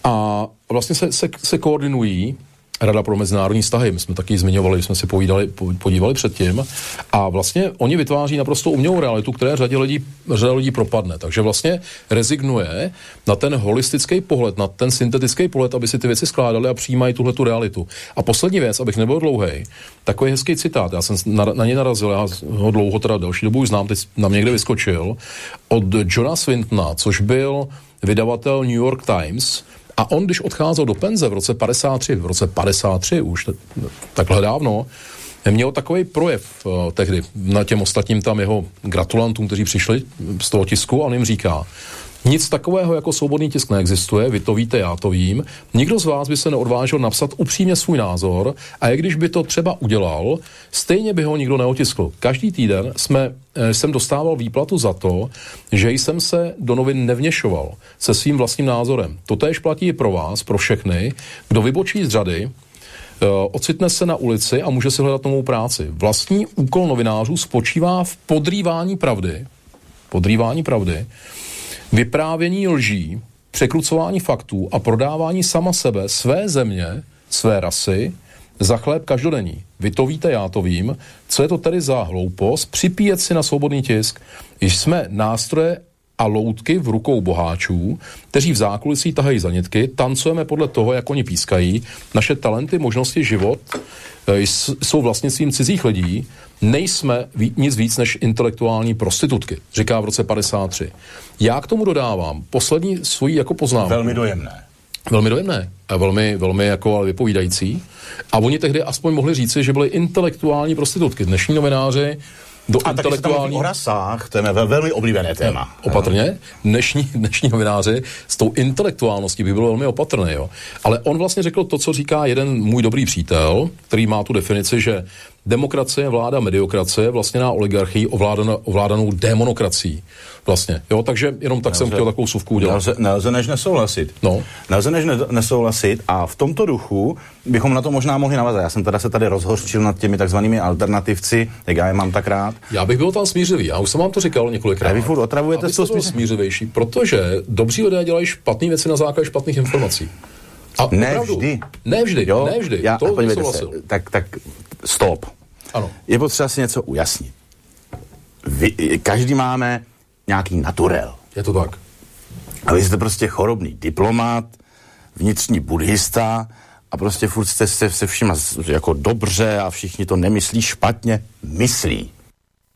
A vlastně se, se, se koordinují Rada pro mezinárodní vztahy, my jsme taky zmiňovali, jsme si povídali, podívali předtím a vlastně oni vytváří naprosto umělou realitu, které řadě lidí, řada lidí propadne. Takže vlastně rezignuje na ten holistický pohled, na ten syntetický pohled, aby si ty věci skládali a přijímají tuhle tu realitu. A poslední věc, abych nebyl dlouhý, takový hezký citát, já jsem na, na ně narazil, já ho dlouho teda další dobu už znám, teď na někde vyskočil, od Johna Swintona, což byl vydavatel New York Times, a on, když odcházel do penze v roce 53, v roce 53 už takhle dávno, měl takový projev uh, tehdy na těm ostatním tam jeho gratulantům, kteří přišli z toho tisku a on jim říká, nic takového jako svobodný tisk neexistuje, vy to víte, já to vím. Nikdo z vás by se neodvážil napsat upřímně svůj názor a i když by to třeba udělal, stejně by ho nikdo neotiskl. Každý týden jsme, eh, jsem dostával výplatu za to, že jsem se do novin nevněšoval se svým vlastním názorem. To též platí i pro vás, pro všechny, kdo vybočí z řady, eh, ocitne se na ulici a může si hledat novou práci. Vlastní úkol novinářů spočívá v podrývání pravdy, podrývání pravdy, vyprávění lží, překrucování faktů a prodávání sama sebe, své země, své rasy, za chléb každodenní. Vy to víte, já to vím. Co je to tedy za hloupost? Připíjet si na svobodný tisk. Již jsme nástroje a loutky v rukou boháčů, kteří v zákulisí tahají zanitky, tancujeme podle toho, jak oni pískají. Naše talenty, možnosti, život e, jsou vlastnictvím cizích lidí. Nejsme nic víc než intelektuální prostitutky, říká v roce 53. Já k tomu dodávám poslední svoji jako poznámku. Velmi dojemné. Velmi dojemné a velmi, velmi jako vypovídající. A oni tehdy aspoň mohli říci, že byly intelektuální prostitutky. Dnešní novináři do a intelektuální... o rasách, to je velmi oblíbené téma. Opatrně, dnešní, dnešní novináři s tou intelektuálností by byl velmi opatrný, jo. Ale on vlastně řekl to, co říká jeden můj dobrý přítel, který má tu definici, že demokracie, vláda mediokracie, vlastně na oligarchii ovládanou, ovládanou demonokracií. Vlastně, jo, takže jenom tak nelze, jsem chtěl takovou suvku udělat. Nelze, nelze než nesouhlasit. No. Nelze než ne, nesouhlasit a v tomto duchu bychom na to možná mohli navazat. Já jsem teda se tady rozhořčil nad těmi takzvanými alternativci, jak já je mám tak rád. Já bych byl tam smířivý, já už jsem vám to říkal několikrát. A vy furt otravujete s tou smířivější, protože dobří lidé dělají špatné věci na základě špatných informací. A ne opravdu, vždy. Ne vždy, jo? ne vždy. Já, to se, tak, tak stop. Ano. Je potřeba si něco ujasnit. Vy, každý máme nějaký naturel. Je to tak. A vy jste prostě chorobný diplomat, vnitřní buddhista a prostě furt jste se, se vším jako dobře a všichni to nemyslí špatně. Myslí.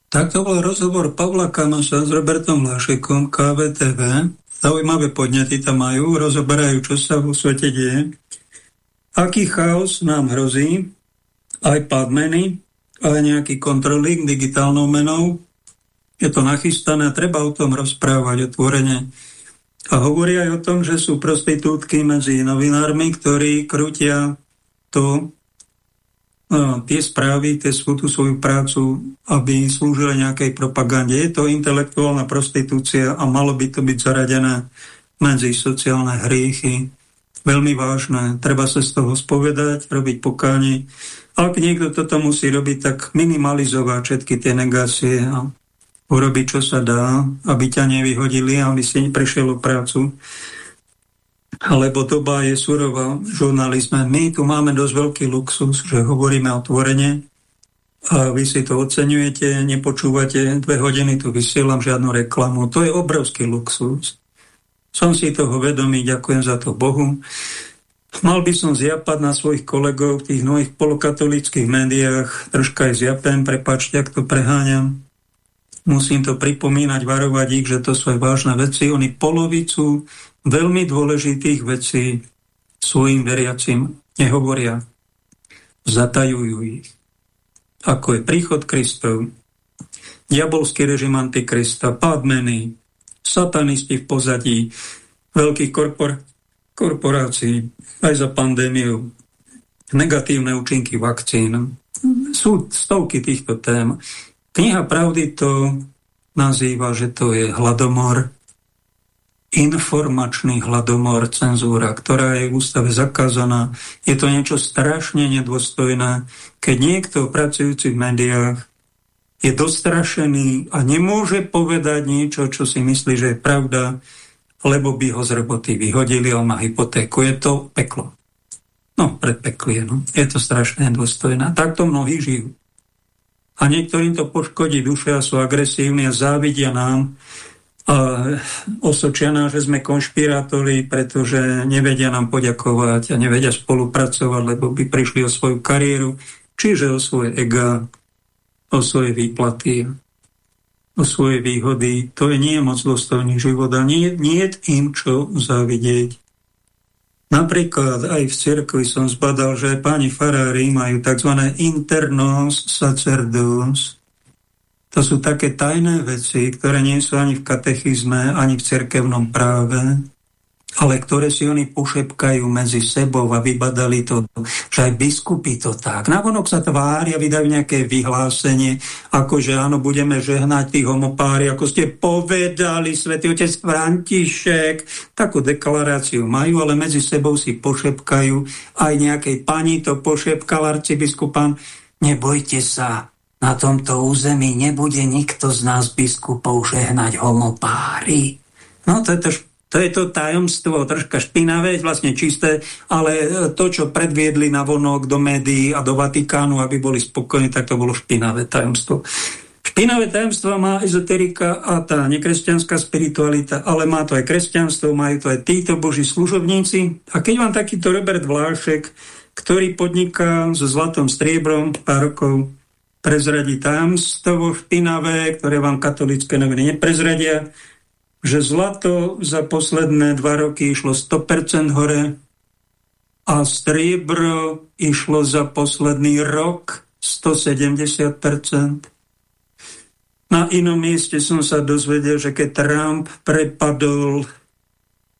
Tak to bol rozhovor Pavla Kamaša s Robertom Lášekom, KVTV. Zaujímavé podnety tam majú, rozoberajú, čo sa vo svete deje. Aký chaos nám hrozí, aj padmeny, aj nejaký kontrolík digitálnou menou. Je to nachystané, treba o tom rozprávať otvorene. A hovoria aj o tom, že sú prostitútky medzi novinármi, ktorí krútia to, no, tie správy, tie tú svoju prácu, aby slúžili nejakej propagande. Je to intelektuálna prostitúcia a malo by to byť zaradené medzi sociálne hriechy. Veľmi vážne. Treba sa z toho spovedať, robiť pokáni. Ak niekto toto musí robiť, tak minimalizovať všetky tie negácie a urobiť, čo sa dá, aby ťa nevyhodili, aby si neprešiel o prácu. Lebo doba je surová v žurnalizme. My tu máme dosť veľký luxus, že hovoríme otvorene a vy si to oceňujete, nepočúvate, dve hodiny tu vysielam žiadnu reklamu. To je obrovský luxus. Som si toho vedomý, ďakujem za to Bohu. Mal by som zjapať na svojich kolegov v tých nových polokatolických médiách, troška aj zjapem, prepačte, ak to preháňam musím to pripomínať, varovať ich, že to sú aj vážne veci. Oni polovicu veľmi dôležitých vecí svojim veriacim nehovoria. Zatajujú ich. Ako je príchod Kristov, diabolský režim Antikrista, pádmeny, satanisti v pozadí veľkých korpor korporácií, aj za pandémiu, negatívne účinky vakcín. Sú stovky týchto tém. Kniha pravdy to nazýva, že to je hladomor, informačný hladomor, cenzúra, ktorá je v ústave zakázaná. Je to niečo strašne nedôstojné, keď niekto pracujúci v médiách je dostrašený a nemôže povedať niečo, čo si myslí, že je pravda, lebo by ho z roboty vyhodili a má hypotéku. Je to peklo. No, predpeklie, no. Je to strašne nedôstojné. Takto mnohí žijú a niektorým to poškodí duše a sú agresívni a závidia nám a osočia nás, že sme konšpirátori, pretože nevedia nám poďakovať a nevedia spolupracovať, lebo by prišli o svoju kariéru, čiže o svoje ega, o svoje výplaty, o svoje výhody. To je nie moc dostojný život a nie, nie je im čo zavidieť. Napríklad aj v cirkvi som zbadal, že páni farári majú tzv. internos sacerdos. To sú také tajné veci, ktoré nie sú ani v katechizme, ani v cirkevnom práve ale ktoré si oni pošepkajú medzi sebou a vybadali to, že aj biskupy to tak. Navonok sa tvária, vydajú nejaké vyhlásenie, ako že áno, budeme žehnať tých homopári, ako ste povedali, svätý otec František. Takú deklaráciu majú, ale medzi sebou si pošepkajú. Aj nejakej pani to pošepkal arcibiskupan. Nebojte sa, na tomto území nebude nikto z nás biskupov žehnať homopári. No to je to to je to tajomstvo, troška špinavé, vlastne čisté, ale e, to, čo predviedli na vonok do médií a do Vatikánu, aby boli spokojní, tak to bolo špinavé tajomstvo. Špinavé tajomstvo má ezoterika a tá nekresťanská spiritualita, ale má to aj kresťanstvo, majú to aj títo boží služobníci. A keď vám takýto Robert Vlášek, ktorý podniká so zlatom striebrom pár rokov, prezradí tajomstvo špinavé, ktoré vám katolické noviny neprezradia, že zlato za posledné dva roky išlo 100% hore a striebro išlo za posledný rok 170%. Na inom mieste som sa dozvedel, že keď Trump prepadol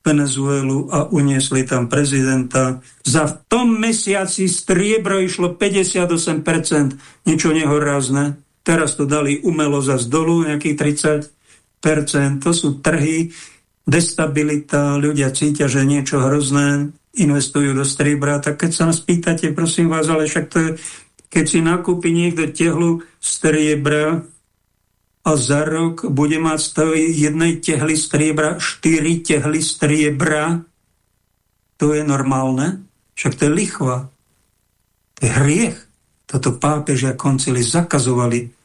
Venezuelu a uniesli tam prezidenta. Za v tom mesiaci striebro išlo 58%, niečo nehorázne. Teraz to dali umelo za dolu, nejakých 30 to sú trhy, destabilita, ľudia cítia, že niečo hrozné, investujú do striebra, tak keď sa nás pýtate, prosím vás, ale však to je, keď si nakúpi niekto tehlu striebra a za rok bude mať z toho jednej tehly striebra 4 tehly striebra, to je normálne? Však to je lichva. To je hriech. Toto pápež a koncily zakazovali.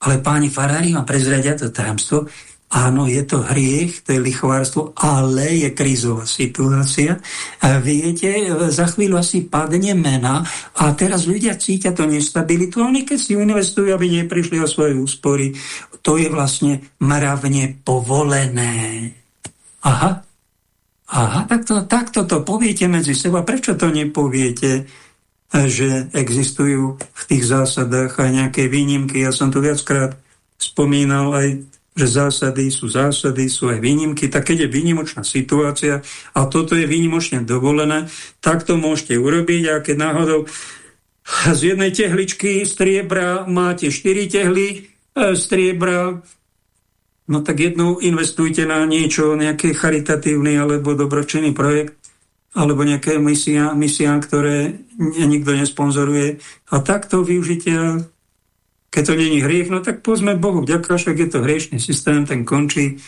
Ale páni farári vám prezradia to tajomstvo, Áno, je to hriech, to je lichvárstvo, ale je krízová situácia. A viete, za chvíľu asi padne mena a teraz ľudia cítia to nestabilitu. Oni keď si investujú, aby neprišli o svoje úspory, to je vlastne mravne povolené. Aha, aha, takto, takto to poviete medzi sebou. Prečo to nepoviete? Že existujú v tých zásadách aj nejaké výnimky. Ja som tu viackrát spomínal aj že zásady sú zásady, sú aj výnimky, tak keď je výnimočná situácia a toto je výnimočne dovolené, tak to môžete urobiť. A keď náhodou z jednej tehličky striebra máte 4 tehly e, striebra, no tak jednu investujte na niečo, nejaký charitatívny alebo dobročinný projekt, alebo nejaké misia, misia, ktoré nikto nesponzoruje. A takto využite keď to není hriech, no tak pozme Bohu vďaka, však je to hriešný systém, ten končí.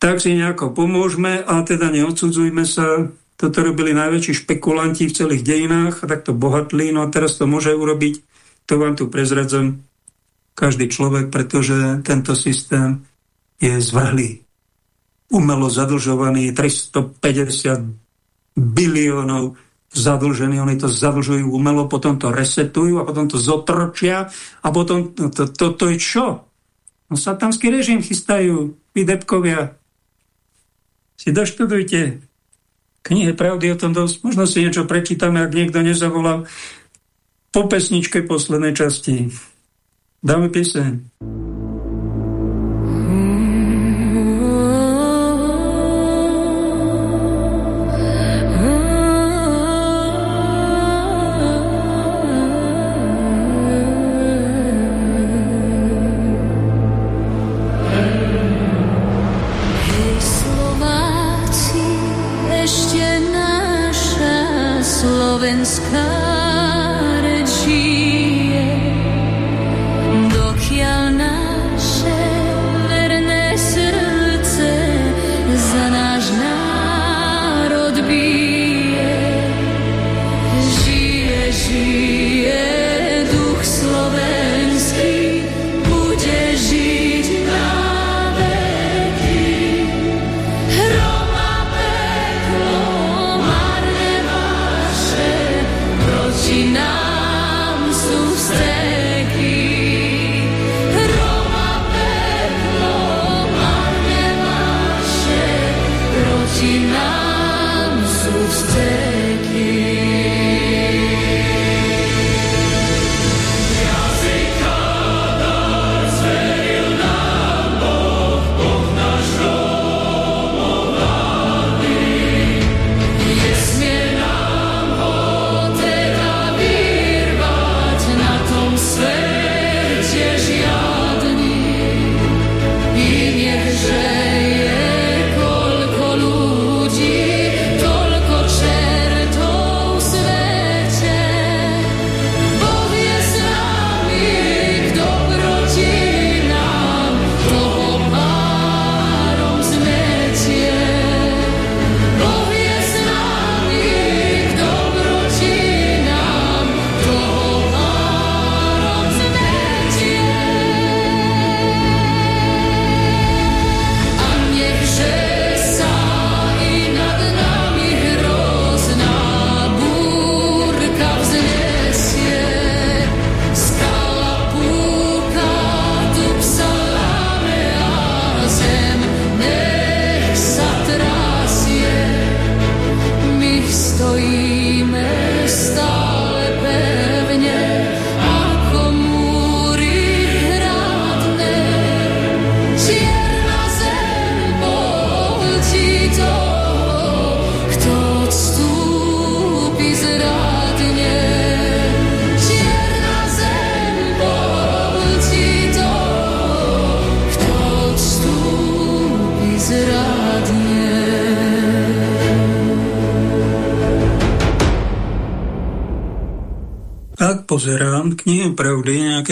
Tak si nejako pomôžme a teda neodsudzujme sa. Toto robili najväčší špekulanti v celých dejinách a takto bohatli, no a teraz to môže urobiť, to vám tu prezradzam, každý človek, pretože tento systém je zvrhlý. Umelo zadlžovaný 350 biliónov zadlžení, oni to zadlžujú umelo, potom to resetujú a potom to zotročia a potom to, to, to, je čo? No satanský režim chystajú, vy depkovia. Si doštudujte knihe pravdy o tom dosť. Možno si niečo prečítame, ak niekto nezavolal po pesničke poslednej časti. Dáme píseň.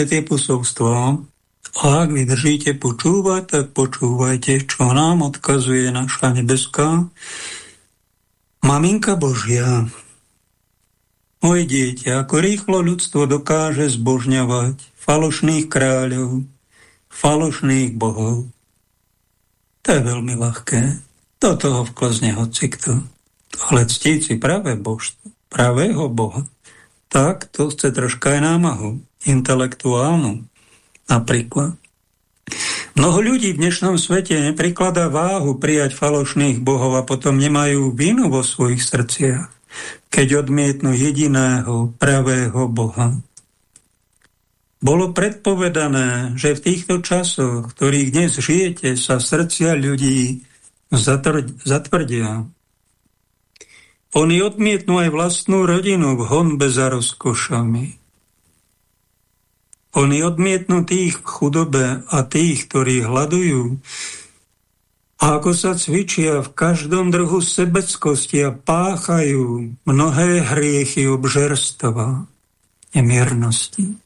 Tie posolstva. A ak vydržíte počúvať, tak počúvajte, čo nám odkazuje naša nebeská Maminka Božia, moje dieťa, ako rýchlo ľudstvo dokáže zbožňovať falošných kráľov, falošných bohov. To je veľmi ľahké. Do toho vklzne hoci kto. Ale ctíť si práve božstvo, pravého Boha, tak to chce troška aj námahu, intelektuálnu napríklad. Mnoho ľudí v dnešnom svete neprikladá váhu prijať falošných bohov a potom nemajú vinu vo svojich srdciach keď odmietnú jediného pravého Boha. Bolo predpovedané, že v týchto časoch, ktorých dnes žijete, sa srdcia ľudí zatvrdia. Oni odmietnú aj vlastnú rodinu v honbe za rozkošami. Oni odmietnú tých v chudobe a tých, ktorí hľadujú, a ako sa cvičia v každom druhu sebeckosti a páchajú mnohé hriechy obžerstva, nemiernosti.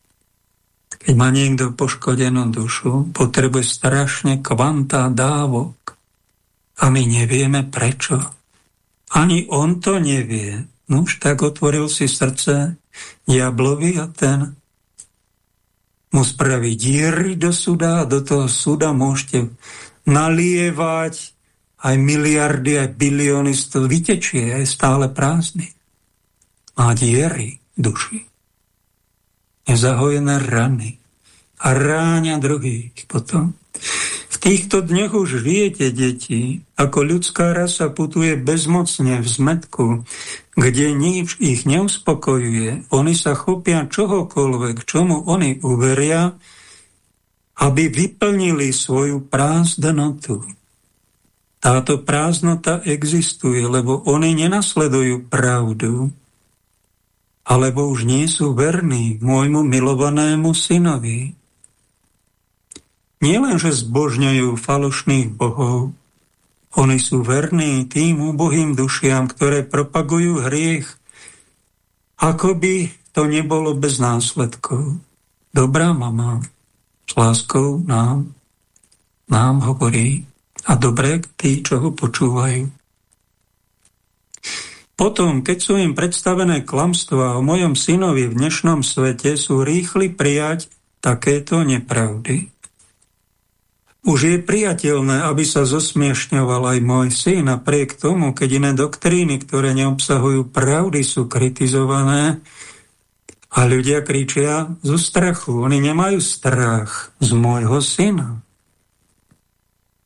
Keď má niekto poškodenú dušu, potrebuje strašne kvanta dávok. A my nevieme prečo. Ani on to nevie. No už tak otvoril si srdce diablovi a ten mu spraví díry do suda a do toho suda môžete nalievať aj miliardy, aj bilióny, to vytečie, je stále prázdny. Má diery duši. Nezahojené rany. A ráňa druhých potom. Týchto dňoch už viete, deti, ako ľudská rasa putuje bezmocne v zmetku, kde nič ich neuspokojuje. Oni sa chopia čohokoľvek, čomu oni uveria, aby vyplnili svoju prázdnotu. Táto prázdnota existuje, lebo oni nenasledujú pravdu, alebo už nie sú verní môjmu milovanému synovi. Nielen, že zbožňujú falošných bohov, oni sú verní tým ubohým dušiam, ktoré propagujú hriech, ako by to nebolo bez následkov. Dobrá mama, s láskou nám, nám hovorí a dobre tí, čo ho počúvajú. Potom, keď sú im predstavené klamstvá o mojom synovi v dnešnom svete, sú rýchli prijať takéto nepravdy. Už je priateľné, aby sa zosmiešňoval aj môj syn, napriek tomu, keď iné doktríny, ktoré neobsahujú pravdy, sú kritizované, a ľudia kričia zo strachu. Oni nemajú strach z môjho syna.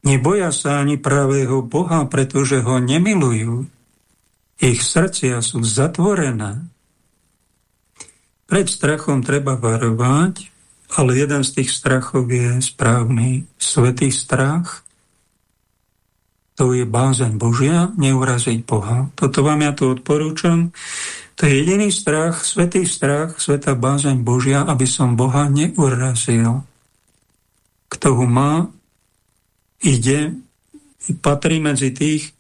Neboja sa ani pravého Boha, pretože ho nemilujú. Ich srdcia sú zatvorené. Pred strachom treba varovať, ale jeden z tých strachov je správny. Svetý strach, to je bázeň Božia, neuraziť Boha. Toto vám ja tu odporúčam. To je jediný strach, svetý strach, svetá bázeň Božia, aby som Boha neurazil. Kto ho má, ide, patrí medzi tých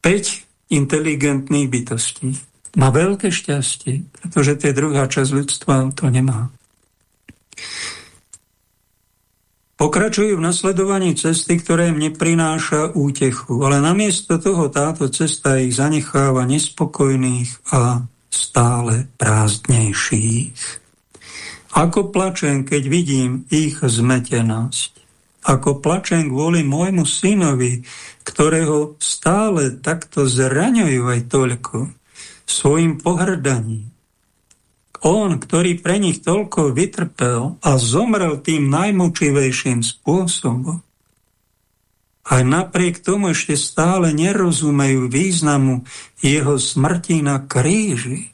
5 inteligentných bytostí. Má veľké šťastie, pretože to je druhá časť ľudstva, to nemá. Pokračujú v nasledovaní cesty, ktoré im neprináša útechu, ale namiesto toho táto cesta ich zanecháva nespokojných a stále prázdnejších. Ako plačem, keď vidím ich zmetenosť. Ako plačem kvôli môjmu synovi, ktorého stále takto zraňujú aj toľko svojim pohrdaním on, ktorý pre nich toľko vytrpel a zomrel tým najmučivejším spôsobom, aj napriek tomu ešte stále nerozumejú významu jeho smrti na kríži.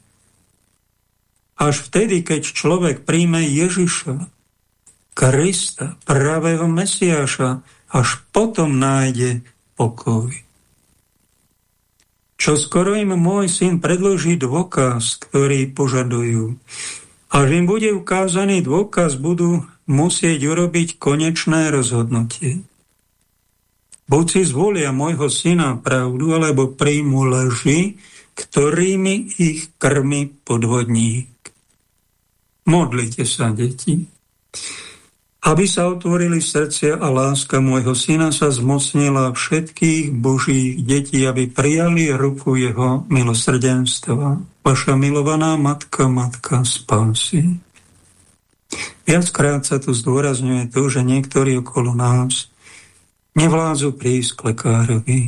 Až vtedy, keď človek príjme Ježiša, Krista, pravého Mesiáša, až potom nájde pokoj. Čo skoro im môj syn predloží dôkaz, ktorý požadujú. Až im bude ukázaný dôkaz, budú musieť urobiť konečné rozhodnutie. Buď si zvolia môjho syna pravdu, alebo príjmu leži, ktorými ich krmi podvodník. Modlite sa, deti. Aby sa otvorili srdcia a láska môjho syna sa zmocnila všetkých božích detí, aby prijali ruku jeho milosrdenstva. Vaša milovaná matka, matka spásy. Viackrát sa tu zdôrazňuje to, že niektorí okolo nás nevládzu prísť k lekárovi.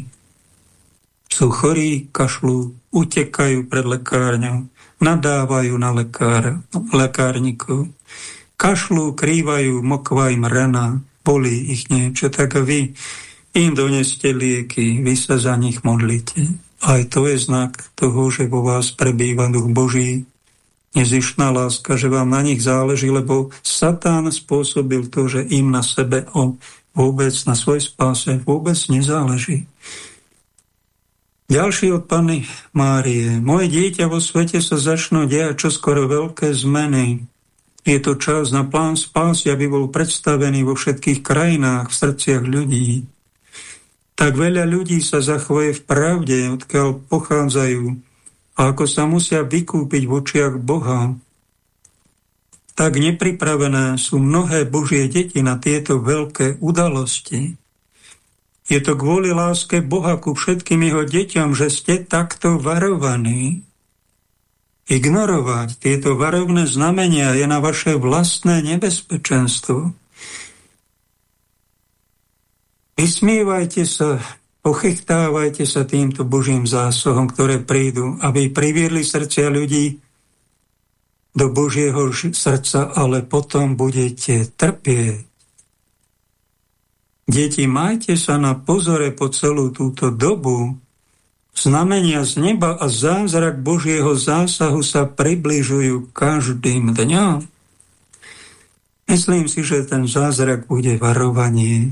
Sú chorí, kašľú, utekajú pred lekárňou, nadávajú na lekára, lekárnikov kašľú, krývajú, mokva im rana, bolí ich niečo, tak vy im doneste lieky, vy sa za nich modlíte. Aj to je znak toho, že vo vás prebýva duch Boží, nezišná láska, že vám na nich záleží, lebo Satán spôsobil to, že im na sebe o vôbec na svoj spáse vôbec nezáleží. Ďalší od Pany Márie. Moje dieťa vo svete sa začnú diať čoskoro veľké zmeny. Je to čas na plán spásy, aby bol predstavený vo všetkých krajinách, v srdciach ľudí. Tak veľa ľudí sa zachovaje v pravde, odkiaľ pochádzajú a ako sa musia vykúpiť v očiach Boha. Tak nepripravené sú mnohé Božie deti na tieto veľké udalosti. Je to kvôli láske Boha ku všetkým jeho deťom, že ste takto varovaní. Ignorovať tieto varovné znamenia je na vaše vlastné nebezpečenstvo. Vysmívajte sa, pochytávajte sa týmto Božím zásahom, ktoré prídu, aby priviedli srdcia ľudí do Božieho srdca, ale potom budete trpieť. Deti, majte sa na pozore po celú túto dobu, Znamenia z neba a zázrak Božieho zásahu sa približujú každým dňom. Myslím si, že ten zázrak bude varovanie.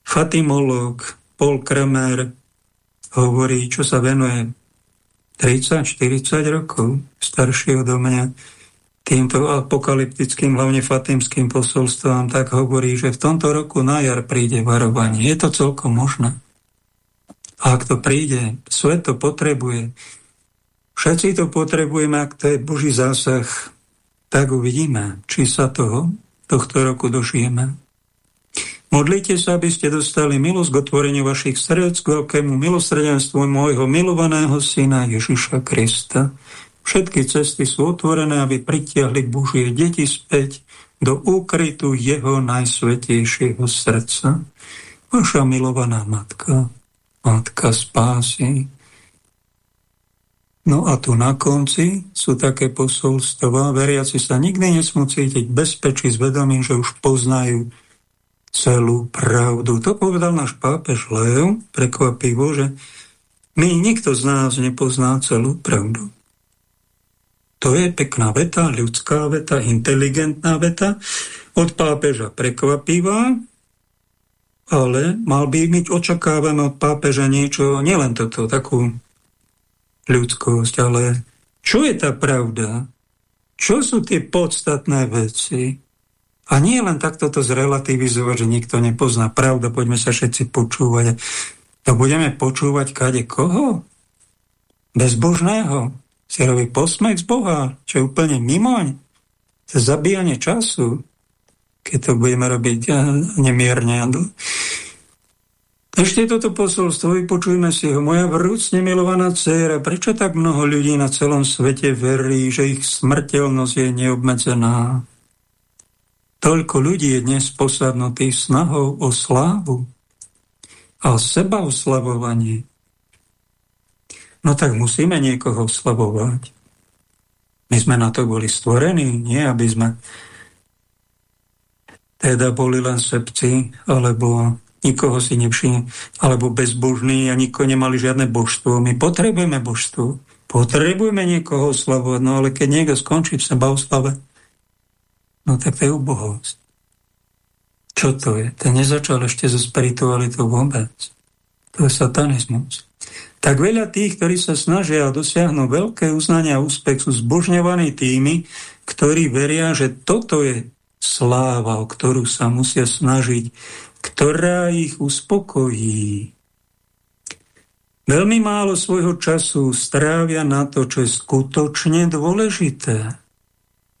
Fatimolog Paul Kramer hovorí, čo sa venuje 30-40 rokov, starší odo mňa, týmto apokalyptickým, hlavne fatimským posolstvám, tak hovorí, že v tomto roku na jar príde varovanie. Je to celkom možné. A ak to príde, svet to potrebuje. Všetci to potrebujeme, ak to je Boží zásah, tak uvidíme, či sa toho tohto roku dožijeme. Modlite sa, aby ste dostali milosť k otvoreniu vašich srdc, k veľkému milosrdenstvu môjho milovaného syna Ježiša Krista. Všetky cesty sú otvorené, aby pritiahli Božie deti späť do úkrytu jeho najsvetejšieho srdca. Vaša milovaná matka, matka spásy. No a tu na konci sú také posolstva, veriaci sa nikdy nesmú cítiť bezpečí s vedomím, že už poznajú celú pravdu. To povedal náš pápež Leo, prekvapivo, že my nikto z nás nepozná celú pravdu. To je pekná veta, ľudská veta, inteligentná veta, od pápeža prekvapivá, ale mal by byť očakávame od pápeža niečo, nielen toto, takú ľudskosť, ale čo je tá pravda? Čo sú tie podstatné veci? A nie len takto to zrelativizovať, že nikto nepozná pravdu, poďme sa všetci počúvať. To budeme počúvať kade koho? Bezbožného? Si robí posmech z Boha, čo je úplne mimoň. To zabíjanie času keď to budeme robiť eh, nemierne. Ešte toto posolstvo, vypočujme si ho. Moja vrúcne milovaná dcéra, prečo tak mnoho ľudí na celom svete verí, že ich smrteľnosť je neobmedzená? Toľko ľudí je dnes posadnutých snahou o slávu a seba oslavovanie. No tak musíme niekoho oslavovať. My sme na to boli stvorení, nie aby sme teda boli len sebci, alebo nikoho si nevšimli, alebo bezbožní a nikoho nemali žiadne božstvo. My potrebujeme božstvo, potrebujeme niekoho oslavovať, no ale keď niekto skončí v seba oslave, no tak to je ubohosť. Čo to je? Ten nezačal ešte so spiritualitou vôbec. To je satanizmus. Tak veľa tých, ktorí sa snažia a dosiahnu veľké uznania a úspech, sú zbožňovaní tými, ktorí veria, že toto je sláva, o ktorú sa musia snažiť, ktorá ich uspokojí. Veľmi málo svojho času strávia na to, čo je skutočne dôležité.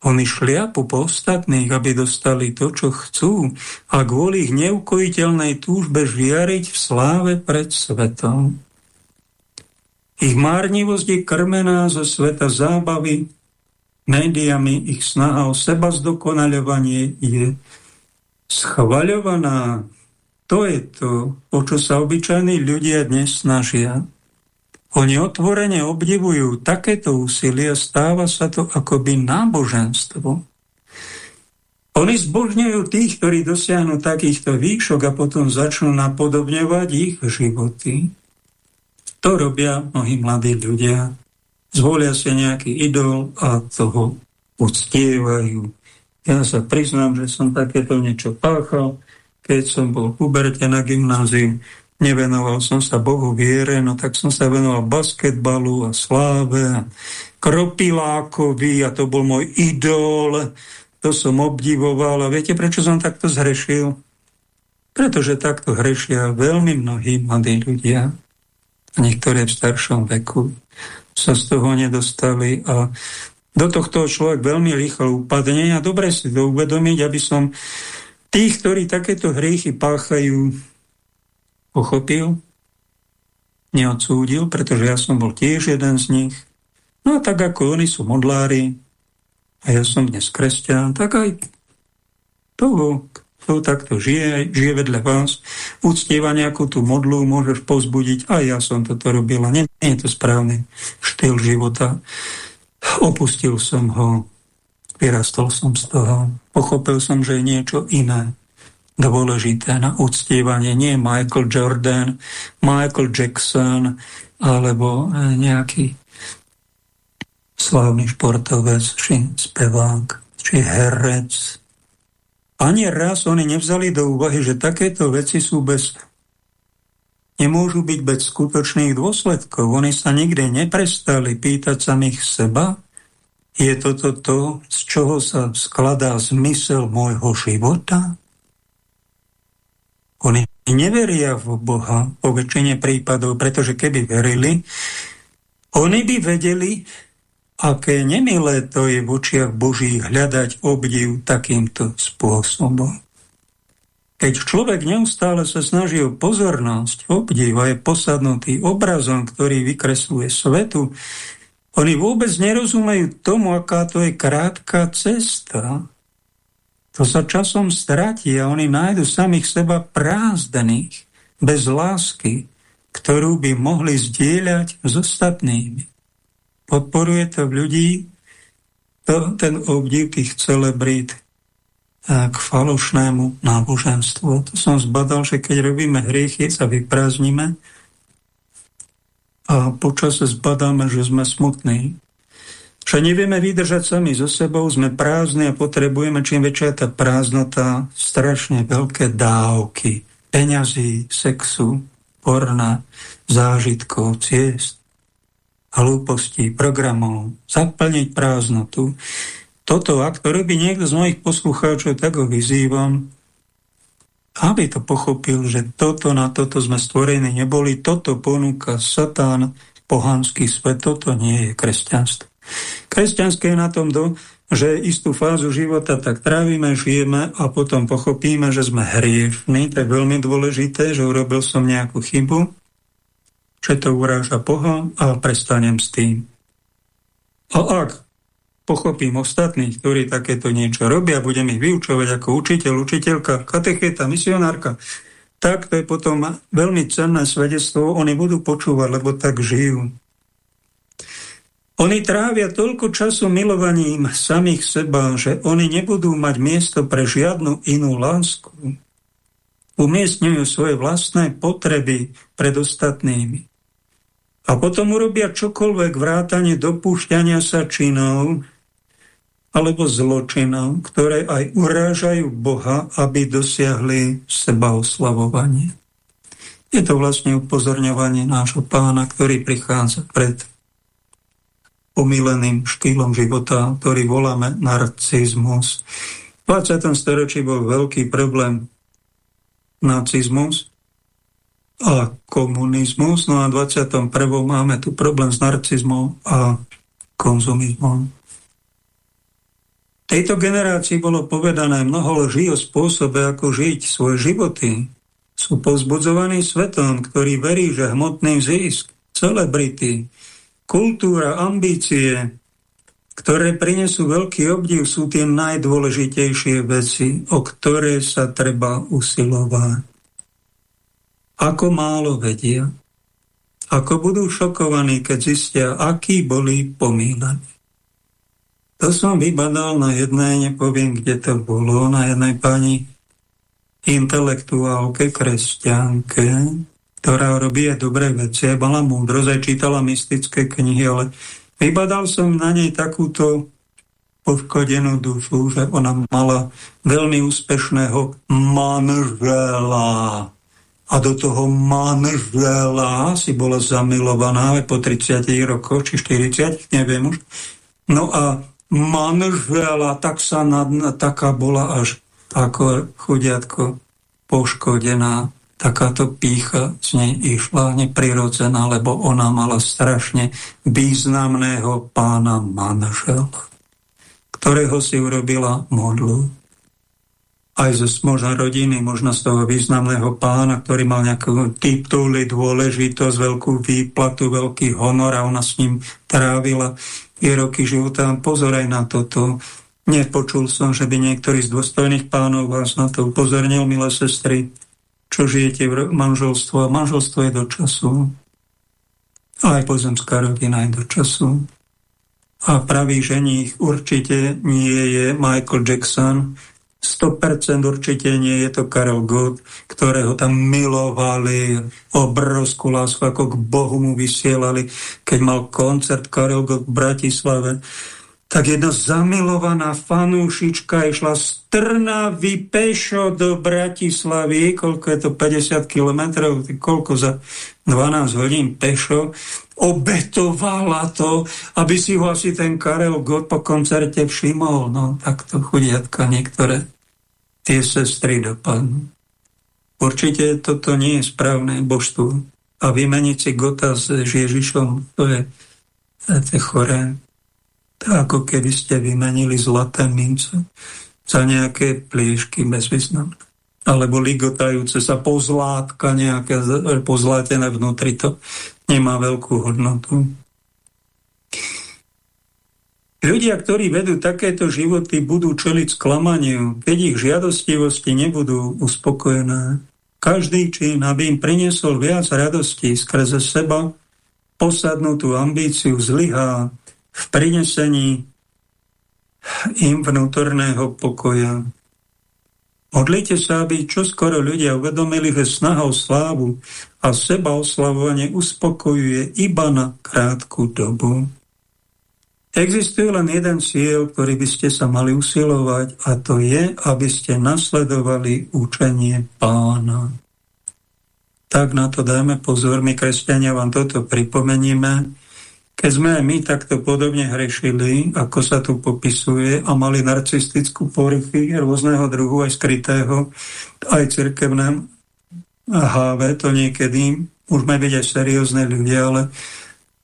Oni šliapu po ostatných, aby dostali to, čo chcú a kvôli ich neukojiteľnej túžbe žiariť v sláve pred svetom. Ich márnivosť je krmená zo sveta zábavy, médiami ich snaha o seba zdokonaľovanie je schvaľovaná. To je to, o čo sa obyčajní ľudia dnes snažia. Oni otvorene obdivujú takéto úsilie, stáva sa to akoby náboženstvo. Oni zbožňujú tých, ktorí dosiahnu takýchto výšok a potom začnú napodobňovať ich životy. To robia mnohí mladí ľudia. Zvolia si nejaký idol a toho uctievajú. Ja sa priznám, že som takéto niečo páchal, keď som bol v puberte na gymnáziu nevenoval som sa Bohu viere, no tak som sa venoval basketbalu a sláve a Kropilákovi a to bol môj idol, to som obdivoval a viete, prečo som takto zhrešil? Pretože takto hrešia veľmi mnohí mladí ľudia, niektoré v staršom veku sa z toho nedostali a do tohto človek veľmi rýchlo upadne a dobre si to uvedomiť, aby som tých, ktorí takéto hriechy páchajú, pochopil, neodsúdil, pretože ja som bol tiež jeden z nich. No a tak ako oni sú modlári a ja som dnes kresťan, tak aj toho, kto takto žije, žije vedľa vás, uctieva nejakú tú modlu, môžeš pozbudiť, aj ja som toto robil a nie, nie je to správny štýl života. Opustil som ho, vyrastol som z toho, pochopil som, že je niečo iné dôležité na uctievanie. Nie Michael Jordan, Michael Jackson alebo e, nejaký slávny športovec, či spevák, či herec. Ani raz oni nevzali do úvahy, že takéto veci sú bez nemôžu byť bez skutočných dôsledkov. Oni sa nikdy neprestali pýtať samých seba, je toto to, z čoho sa skladá zmysel môjho života? Oni neveria v Boha po väčšine prípadov, pretože keby verili, oni by vedeli, aké nemilé to je v očiach Božích hľadať obdiv takýmto spôsobom. Keď človek neustále sa snaží o pozornosť, obdiv a je posadnutý obrazom, ktorý vykresluje svetu, oni vôbec nerozumejú tomu, aká to je krátka cesta, to sa časom stratí a oni nájdu samých seba prázdných, bez lásky, ktorú by mohli zdieľať s ostatnými. Podporuje to v ľudí. To, ten obdiv tých celebrít k falošnému náboženstvu. To som zbadal, že keď robíme hriechy, sa vyprázdnime a počase zbadáme, že sme smutní, že nevieme vydržať sami so sebou, sme prázdni a potrebujeme čím väčšia tá prázdnota, strašne veľké dávky, peňazí, sexu, porna, zážitkov, ciest, hlúpostí, programov, zaplniť prázdnotu. Toto, ak to robí niekto z mojich poslucháčov, tak ho vyzývam, aby to pochopil, že toto na toto sme stvorení neboli, toto ponúka Satán, pohanský svet, toto nie je kresťanstvo. Kresťanské je na tom do, že istú fázu života tak trávime, žijeme a potom pochopíme, že sme hriešní. To je veľmi dôležité, že urobil som nejakú chybu, že to uráža Boha a prestanem s tým. A ak pochopím ostatných, ktorí takéto niečo robia, budem ich vyučovať ako učiteľ, učiteľka, katechéta, misionárka, tak to je potom veľmi cenné svedectvo. Oni budú počúvať, lebo tak žijú. Oni trávia toľko času milovaním samých seba, že oni nebudú mať miesto pre žiadnu inú lásku. Umiestňujú svoje vlastné potreby pred ostatnými. A potom urobia čokoľvek vrátanie dopúšťania sa činov alebo zločinov, ktoré aj urážajú Boha, aby dosiahli seba oslavovanie. Je to vlastne upozorňovanie nášho pána, ktorý prichádza pred pomileným štýlom života, ktorý voláme narcizmus. V 20. storočí bol veľký problém nacizmus a komunizmus, no a v 21. máme tu problém s narcizmom a konzumizmom. Tejto generácii bolo povedané mnoho lží o spôsobe, ako žiť svoje životy. Sú povzbudzovaní svetom, ktorý verí, že hmotný zisk, celebrity, kultúra, ambície, ktoré prinesú veľký obdiv, sú tie najdôležitejšie veci, o ktoré sa treba usilovať. Ako málo vedia, ako budú šokovaní, keď zistia, akí boli pomínaní. To som vybadal na jednej, nepoviem, kde to bolo, na jednej pani intelektuálke, kresťanke, ktorá robí aj dobré veci, mala múdrosť, aj čítala mystické knihy, ale vybadal som na nej takúto poškodenú dušu, že ona mala veľmi úspešného manžela a do toho manžela si bola zamilovaná aj po 30 rokoch, či 40, neviem už. No a manžela, tak sa nad, taká bola až ako chudiatko poškodená. Takáto pícha z nej išla neprirodzená, lebo ona mala strašne významného pána manžela, ktorého si urobila modlu aj zo možno rodiny, možno z toho významného pána, ktorý mal nejakú tituly, dôležitosť, veľkú výplatu, veľký honor a ona s ním trávila i roky života. Pozor aj na toto. Nepočul som, že by niektorý z dôstojných pánov vás na to upozornil, milé sestry, čo žijete v manželstvu. A manželstvo je do času. Aj pozemská rodina je do času. A pravý ženích určite nie je Michael Jackson, 100% určite nie je to Karel Gott, ktorého tam milovali, obrovskú lásku, ako k Bohu mu vysielali, keď mal koncert Karel Gott v Bratislave tak jedna zamilovaná fanúšička išla z Trnavy pešo do Bratislavy, koľko je to 50 kilometrov, koľko za 12 hodín pešo, obetovala to, aby si ho asi ten Karel Gott po koncerte všimol. No takto chudiatka niektoré tie sestry dopadnú. Určite toto nie je správne božstvo. A vymeniť si Gota s Ježišom, to je, to je choré. To ako keby ste vymenili zlaté mince za nejaké pliešky bezvýznamné. Alebo ligotajúce sa pozlátka nejaké pozlátené vnútri, to nemá veľkú hodnotu. Ľudia, ktorí vedú takéto životy, budú čeliť sklamaniu, keď ich žiadostivosti nebudú uspokojené. Každý čin, aby im priniesol viac radosti skrze seba, posadnutú ambíciu zlyhá v prinesení im vnútorného pokoja. Modlite sa, aby čoskoro ľudia uvedomili, že snaha o slávu a seba oslavovanie uspokojuje iba na krátku dobu. Existuje len jeden cieľ, ktorý by ste sa mali usilovať a to je, aby ste nasledovali učenie pána. Tak na to dáme pozor, my kresťania vám toto pripomenieme, keď sme aj my takto podobne hrešili, ako sa tu popisuje, a mali narcistickú poruchy rôzneho druhu, aj skrytého, aj cirkevné HV, to niekedy môžeme byť aj seriózne ľudia, ale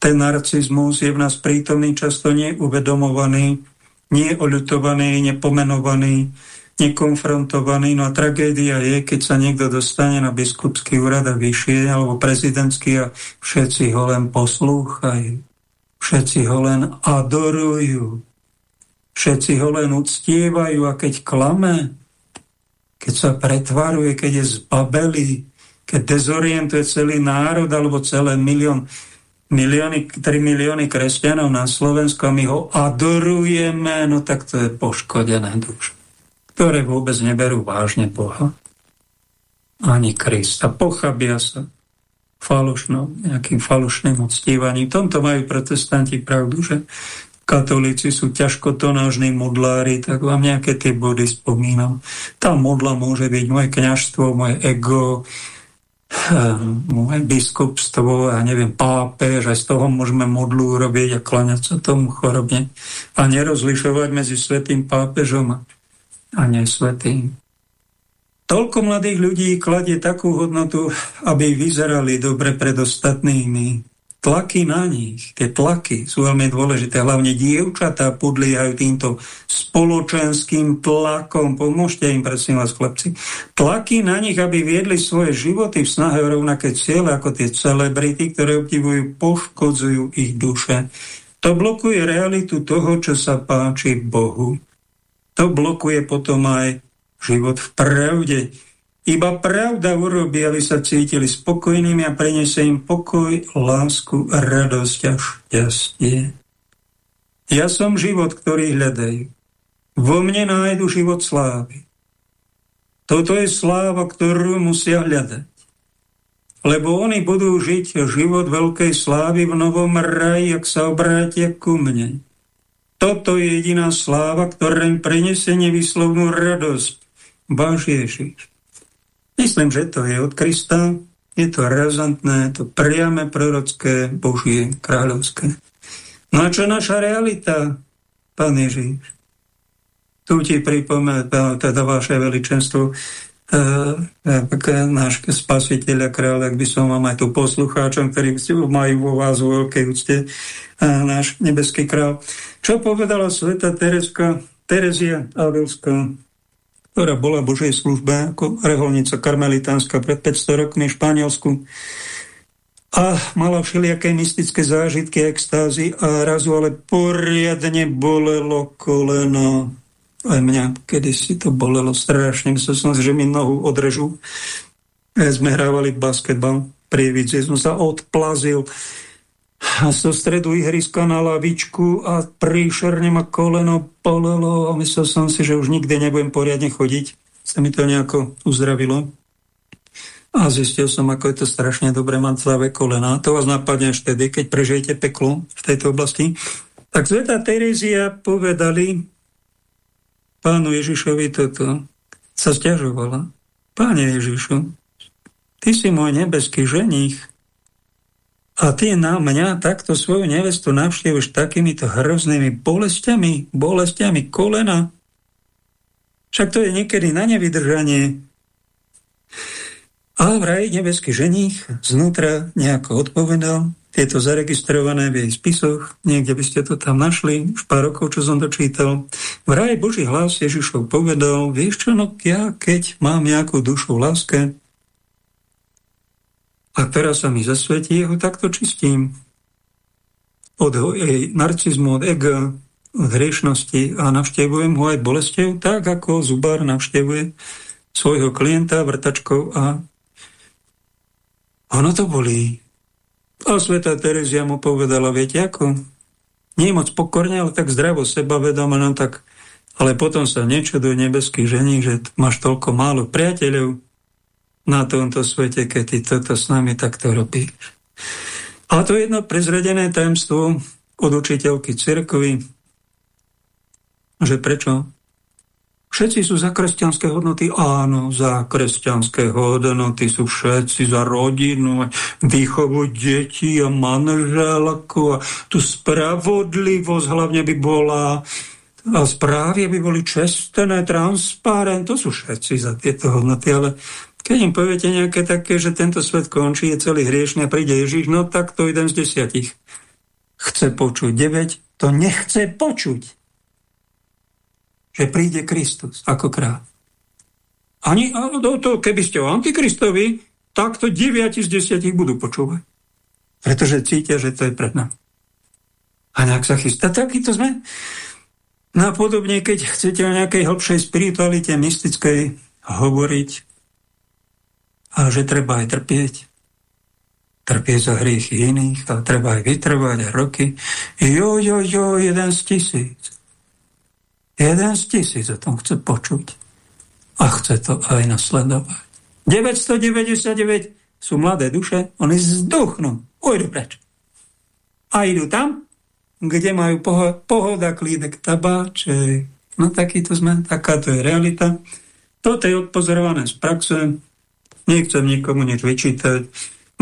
ten narcizmus je v nás prítomný, často neuvedomovaný, neoľutovaný, nepomenovaný, nekonfrontovaný. No a tragédia je, keď sa niekto dostane na biskupský úrad a vyššie, alebo prezidentský a všetci ho len poslúchajú Všetci ho len adorujú. Všetci ho len uctievajú a keď klame, keď sa pretvaruje, keď je zbabelý, keď dezorientuje celý národ alebo celé milión, milióny, 3 milióny kresťanov na Slovensku a my ho adorujeme, no tak to je poškodené duše, ktoré vôbec neberú vážne Boha ani Krista. Pochabia sa falošnom, nejakým falošným odstívaním. V tomto majú protestanti pravdu, že katolíci sú ťažkotonážni modlári, tak vám nejaké tie body spomínam. Tá modla môže byť moje kňažstvo, moje ego, biskupstvo, ja neviem, pápež, aj z toho môžeme modlu urobiť a klaňať sa tomu chorobne a nerozlišovať medzi svetým pápežom a nesvetým. Toľko mladých ľudí kladie takú hodnotu, aby vyzerali dobre pred ostatnými. Tlaky na nich, tie tlaky sú veľmi dôležité, hlavne dievčatá podliehajú týmto spoločenským tlakom, pomôžte im, prosím vás, chlapci, tlaky na nich, aby viedli svoje životy v snahe o rovnaké ciele ako tie celebrity, ktoré obdivujú, poškodzujú ich duše. To blokuje realitu toho, čo sa páči Bohu. To blokuje potom aj život v pravde, iba pravda urobí, aby sa cítili spokojnými a preniesie im pokoj, lásku, radosť a šťastie. Ja som život, ktorý hľadajú. Vo mne nájdu život slávy. Toto je sláva, ktorú musia hľadať. Lebo oni budú žiť život veľkej slávy v novom raji, ak sa obrátia ku mne. Toto je jediná sláva, ktorá im prinesie nevyslovnú radosť. Váš Ježiš. Myslím, že to je od Krista, je to razantné, to priame prorocké, božie, kráľovské. No a čo naša realita, pán Ježíš? Tu ti pripomínam, teda vaše veličenstvo, e, náš spasiteľ a kráľ, ak by som vám aj tu poslucháčom, ktorí majú vo vás vo veľkej úcte, e, náš nebeský král. Čo povedala sveta Tereska, Terezia Avelská, ktorá bola v Božej službe ako reholnica karmelitánska pred 500 rokmi v Španielsku a mala všelijaké mystické zážitky, extázy a razu ale poriadne bolelo koleno. Aj mňa kedy si to bolelo strašne. Myslel som že mi nohu odrežú. Sme hrávali basketbal. Prievidzi som sa odplazil zo stredu ihriska na lavičku a príšerne ma koleno bolelo a myslel som si, že už nikdy nebudem poriadne chodiť. Sa mi to nejako uzdravilo. A zistil som, ako je to strašne dobré mať zdravé kolena. To vás napadne až vtedy, keď prežijete peklo v tejto oblasti. Tak Sveta Terézia povedali pánu Ježišovi toto. Sa stiažovala. Páne Ježišu, ty si môj nebeský ženich, a ty na mňa takto svoju nevestu navštívuješ takýmito hroznými bolestiami, bolestiami kolena. Však to je niekedy na nevydržanie. A vraj nebeský ženích znútra nejako odpovedal, tieto zaregistrované v jej spisoch, niekde by ste to tam našli, už pár rokov, čo som to čítal. Vraj Boží hlas Ježišov povedal, vieš čo, no ja keď mám nejakú dušu v láske, a teraz sa mi zasvetí, ho takto čistím. Od narcizmu, od ega, od hriešnosti a navštevujem ho aj bolestev, tak ako zubár navštevuje svojho klienta vrtačkou a ono to bolí. A sveta Terezia mu povedala, viete ako? Nie moc pokorne, ale tak zdravo sebavedome, no tak ale potom sa niečo do nebeských žení, že máš toľko málo priateľov, na tomto svete, keď ty toto s nami takto robíš. A to jedno prezradené tajemstvo od učiteľky cirkvy, že prečo? Všetci sú za kresťanské hodnoty? Áno, za kresťanské hodnoty sú všetci za rodinu, výchovu detí a manželku a tu spravodlivosť hlavne by bola a správy by boli čestné, transparent, to sú všetci za tieto hodnoty, ale keď im poviete nejaké také, že tento svet končí, je celý hriešný a príde Ježiš, no tak to jeden z desiatich. Chce počuť 9, to nechce počuť, že príde Kristus ako kráľ. Ani, to, to, keby ste o Antikristovi, tak to 9 z 10 budú počúvať. Pretože cítia, že to je pred nami. A nejak sa chystá. Taký to sme. No a podobne, keď chcete o nejakej hlbšej spiritualite mystickej hovoriť, a že treba aj trpieť. Trpieť za hriechy iných a treba aj vytrvať aj roky. Jo, jo, jo, jeden z tisíc. Jeden z tisíc o tom chce počuť. A chce to aj nasledovať. 999 sú mladé duše, oni zduchnú, ujdu preč. A idú tam, kde majú poho- pohoda, klídek, tabáček. No takýto sme, takáto je realita. Toto je odpozorované z praxe, Nechcem nikomu nič vyčítať.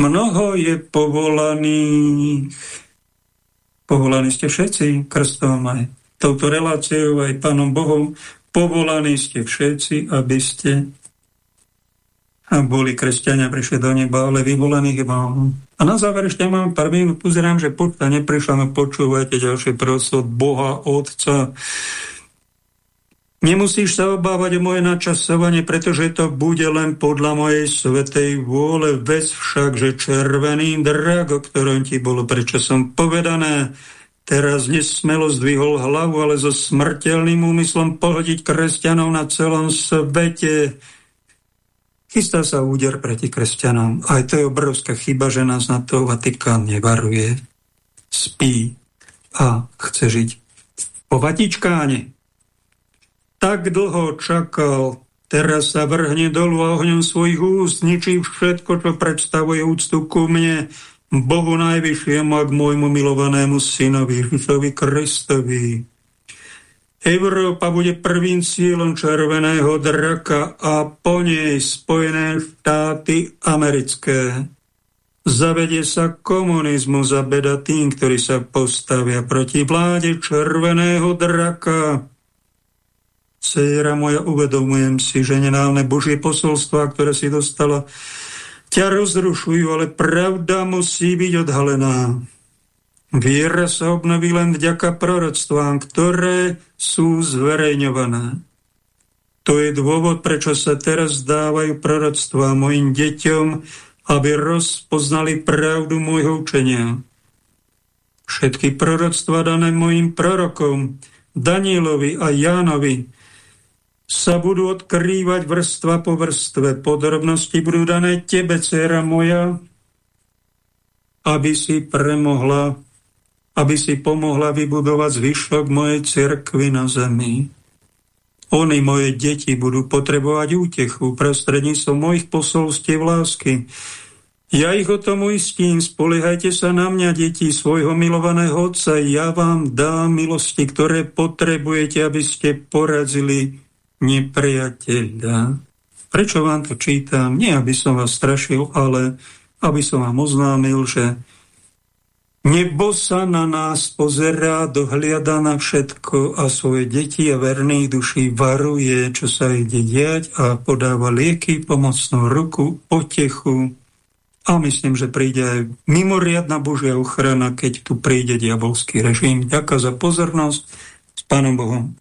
Mnoho je povolaných. Povolaní ste všetci krstom aj touto reláciou, aj Pánom Bohom. Povolaní ste všetci, aby ste boli kresťania, prišli do neba, ale vyvolených iba A na záver ešte mám pár minút, pozerám, že počta neprišla, no počúvajte ďalšie prosto od Boha, Otca. Nemusíš sa obávať o moje načasovanie, pretože to bude len podľa mojej svetej vôle. Vec však, že červený drak, o ktorom ti bolo som povedané, teraz nesmelo zdvihol hlavu, ale so smrteľným úmyslom pohodiť kresťanov na celom svete Chystá sa úder proti kresťanom. Aj to je obrovská chyba, že nás na to Vatikán nevaruje. Spí a chce žiť po Vatičkáne. Tak dlho čakal, teraz sa vrhne dolu a ohňom svojich úst, ničí všetko, čo predstavuje úctu ku mne, Bohu najvyššiemu a k môjmu milovanému synovi, Ježišovi Kristovi. Európa bude prvým cieľom červeného draka a po nej Spojené štáty americké. Zavedie sa komunizmus a beda tým, ktorí sa postavia proti vláde červeného draka. Cera moja, uvedomujem si, že nenávne Božie posolstva, ktoré si dostala, ťa rozrušujú, ale pravda musí byť odhalená. Viera sa obnoví len vďaka proroctvám, ktoré sú zverejňované. To je dôvod, prečo sa teraz dávajú proroctvá mojim deťom, aby rozpoznali pravdu môjho učenia. Všetky proroctvá dané mojim prorokom, Danielovi a Jánovi, sa budú odkrývať vrstva po vrstve. Podrobnosti budú dané tebe, dcera moja, aby si premohla aby si pomohla vybudovať zvyšok mojej cirkvy na zemi. Oni, moje deti, budú potrebovať útechu prostredníctvom mojich posolstiev lásky. Ja ich o tom uistím, spoliehajte sa na mňa, deti svojho milovaného otca, ja vám dám milosti, ktoré potrebujete, aby ste porazili nepriateľa. Prečo vám to čítam? Nie, aby som vás strašil, ale aby som vám oznámil, že Nebo sa na nás pozerá, dohliada na všetko a svoje deti a verných duší varuje, čo sa ide diať a podáva lieky, pomocnú ruku, potechu. A myslím, že príde aj mimoriadna Božia ochrana, keď tu príde diabolský režim. Ďakujem za pozornosť. S Pánom Bohom.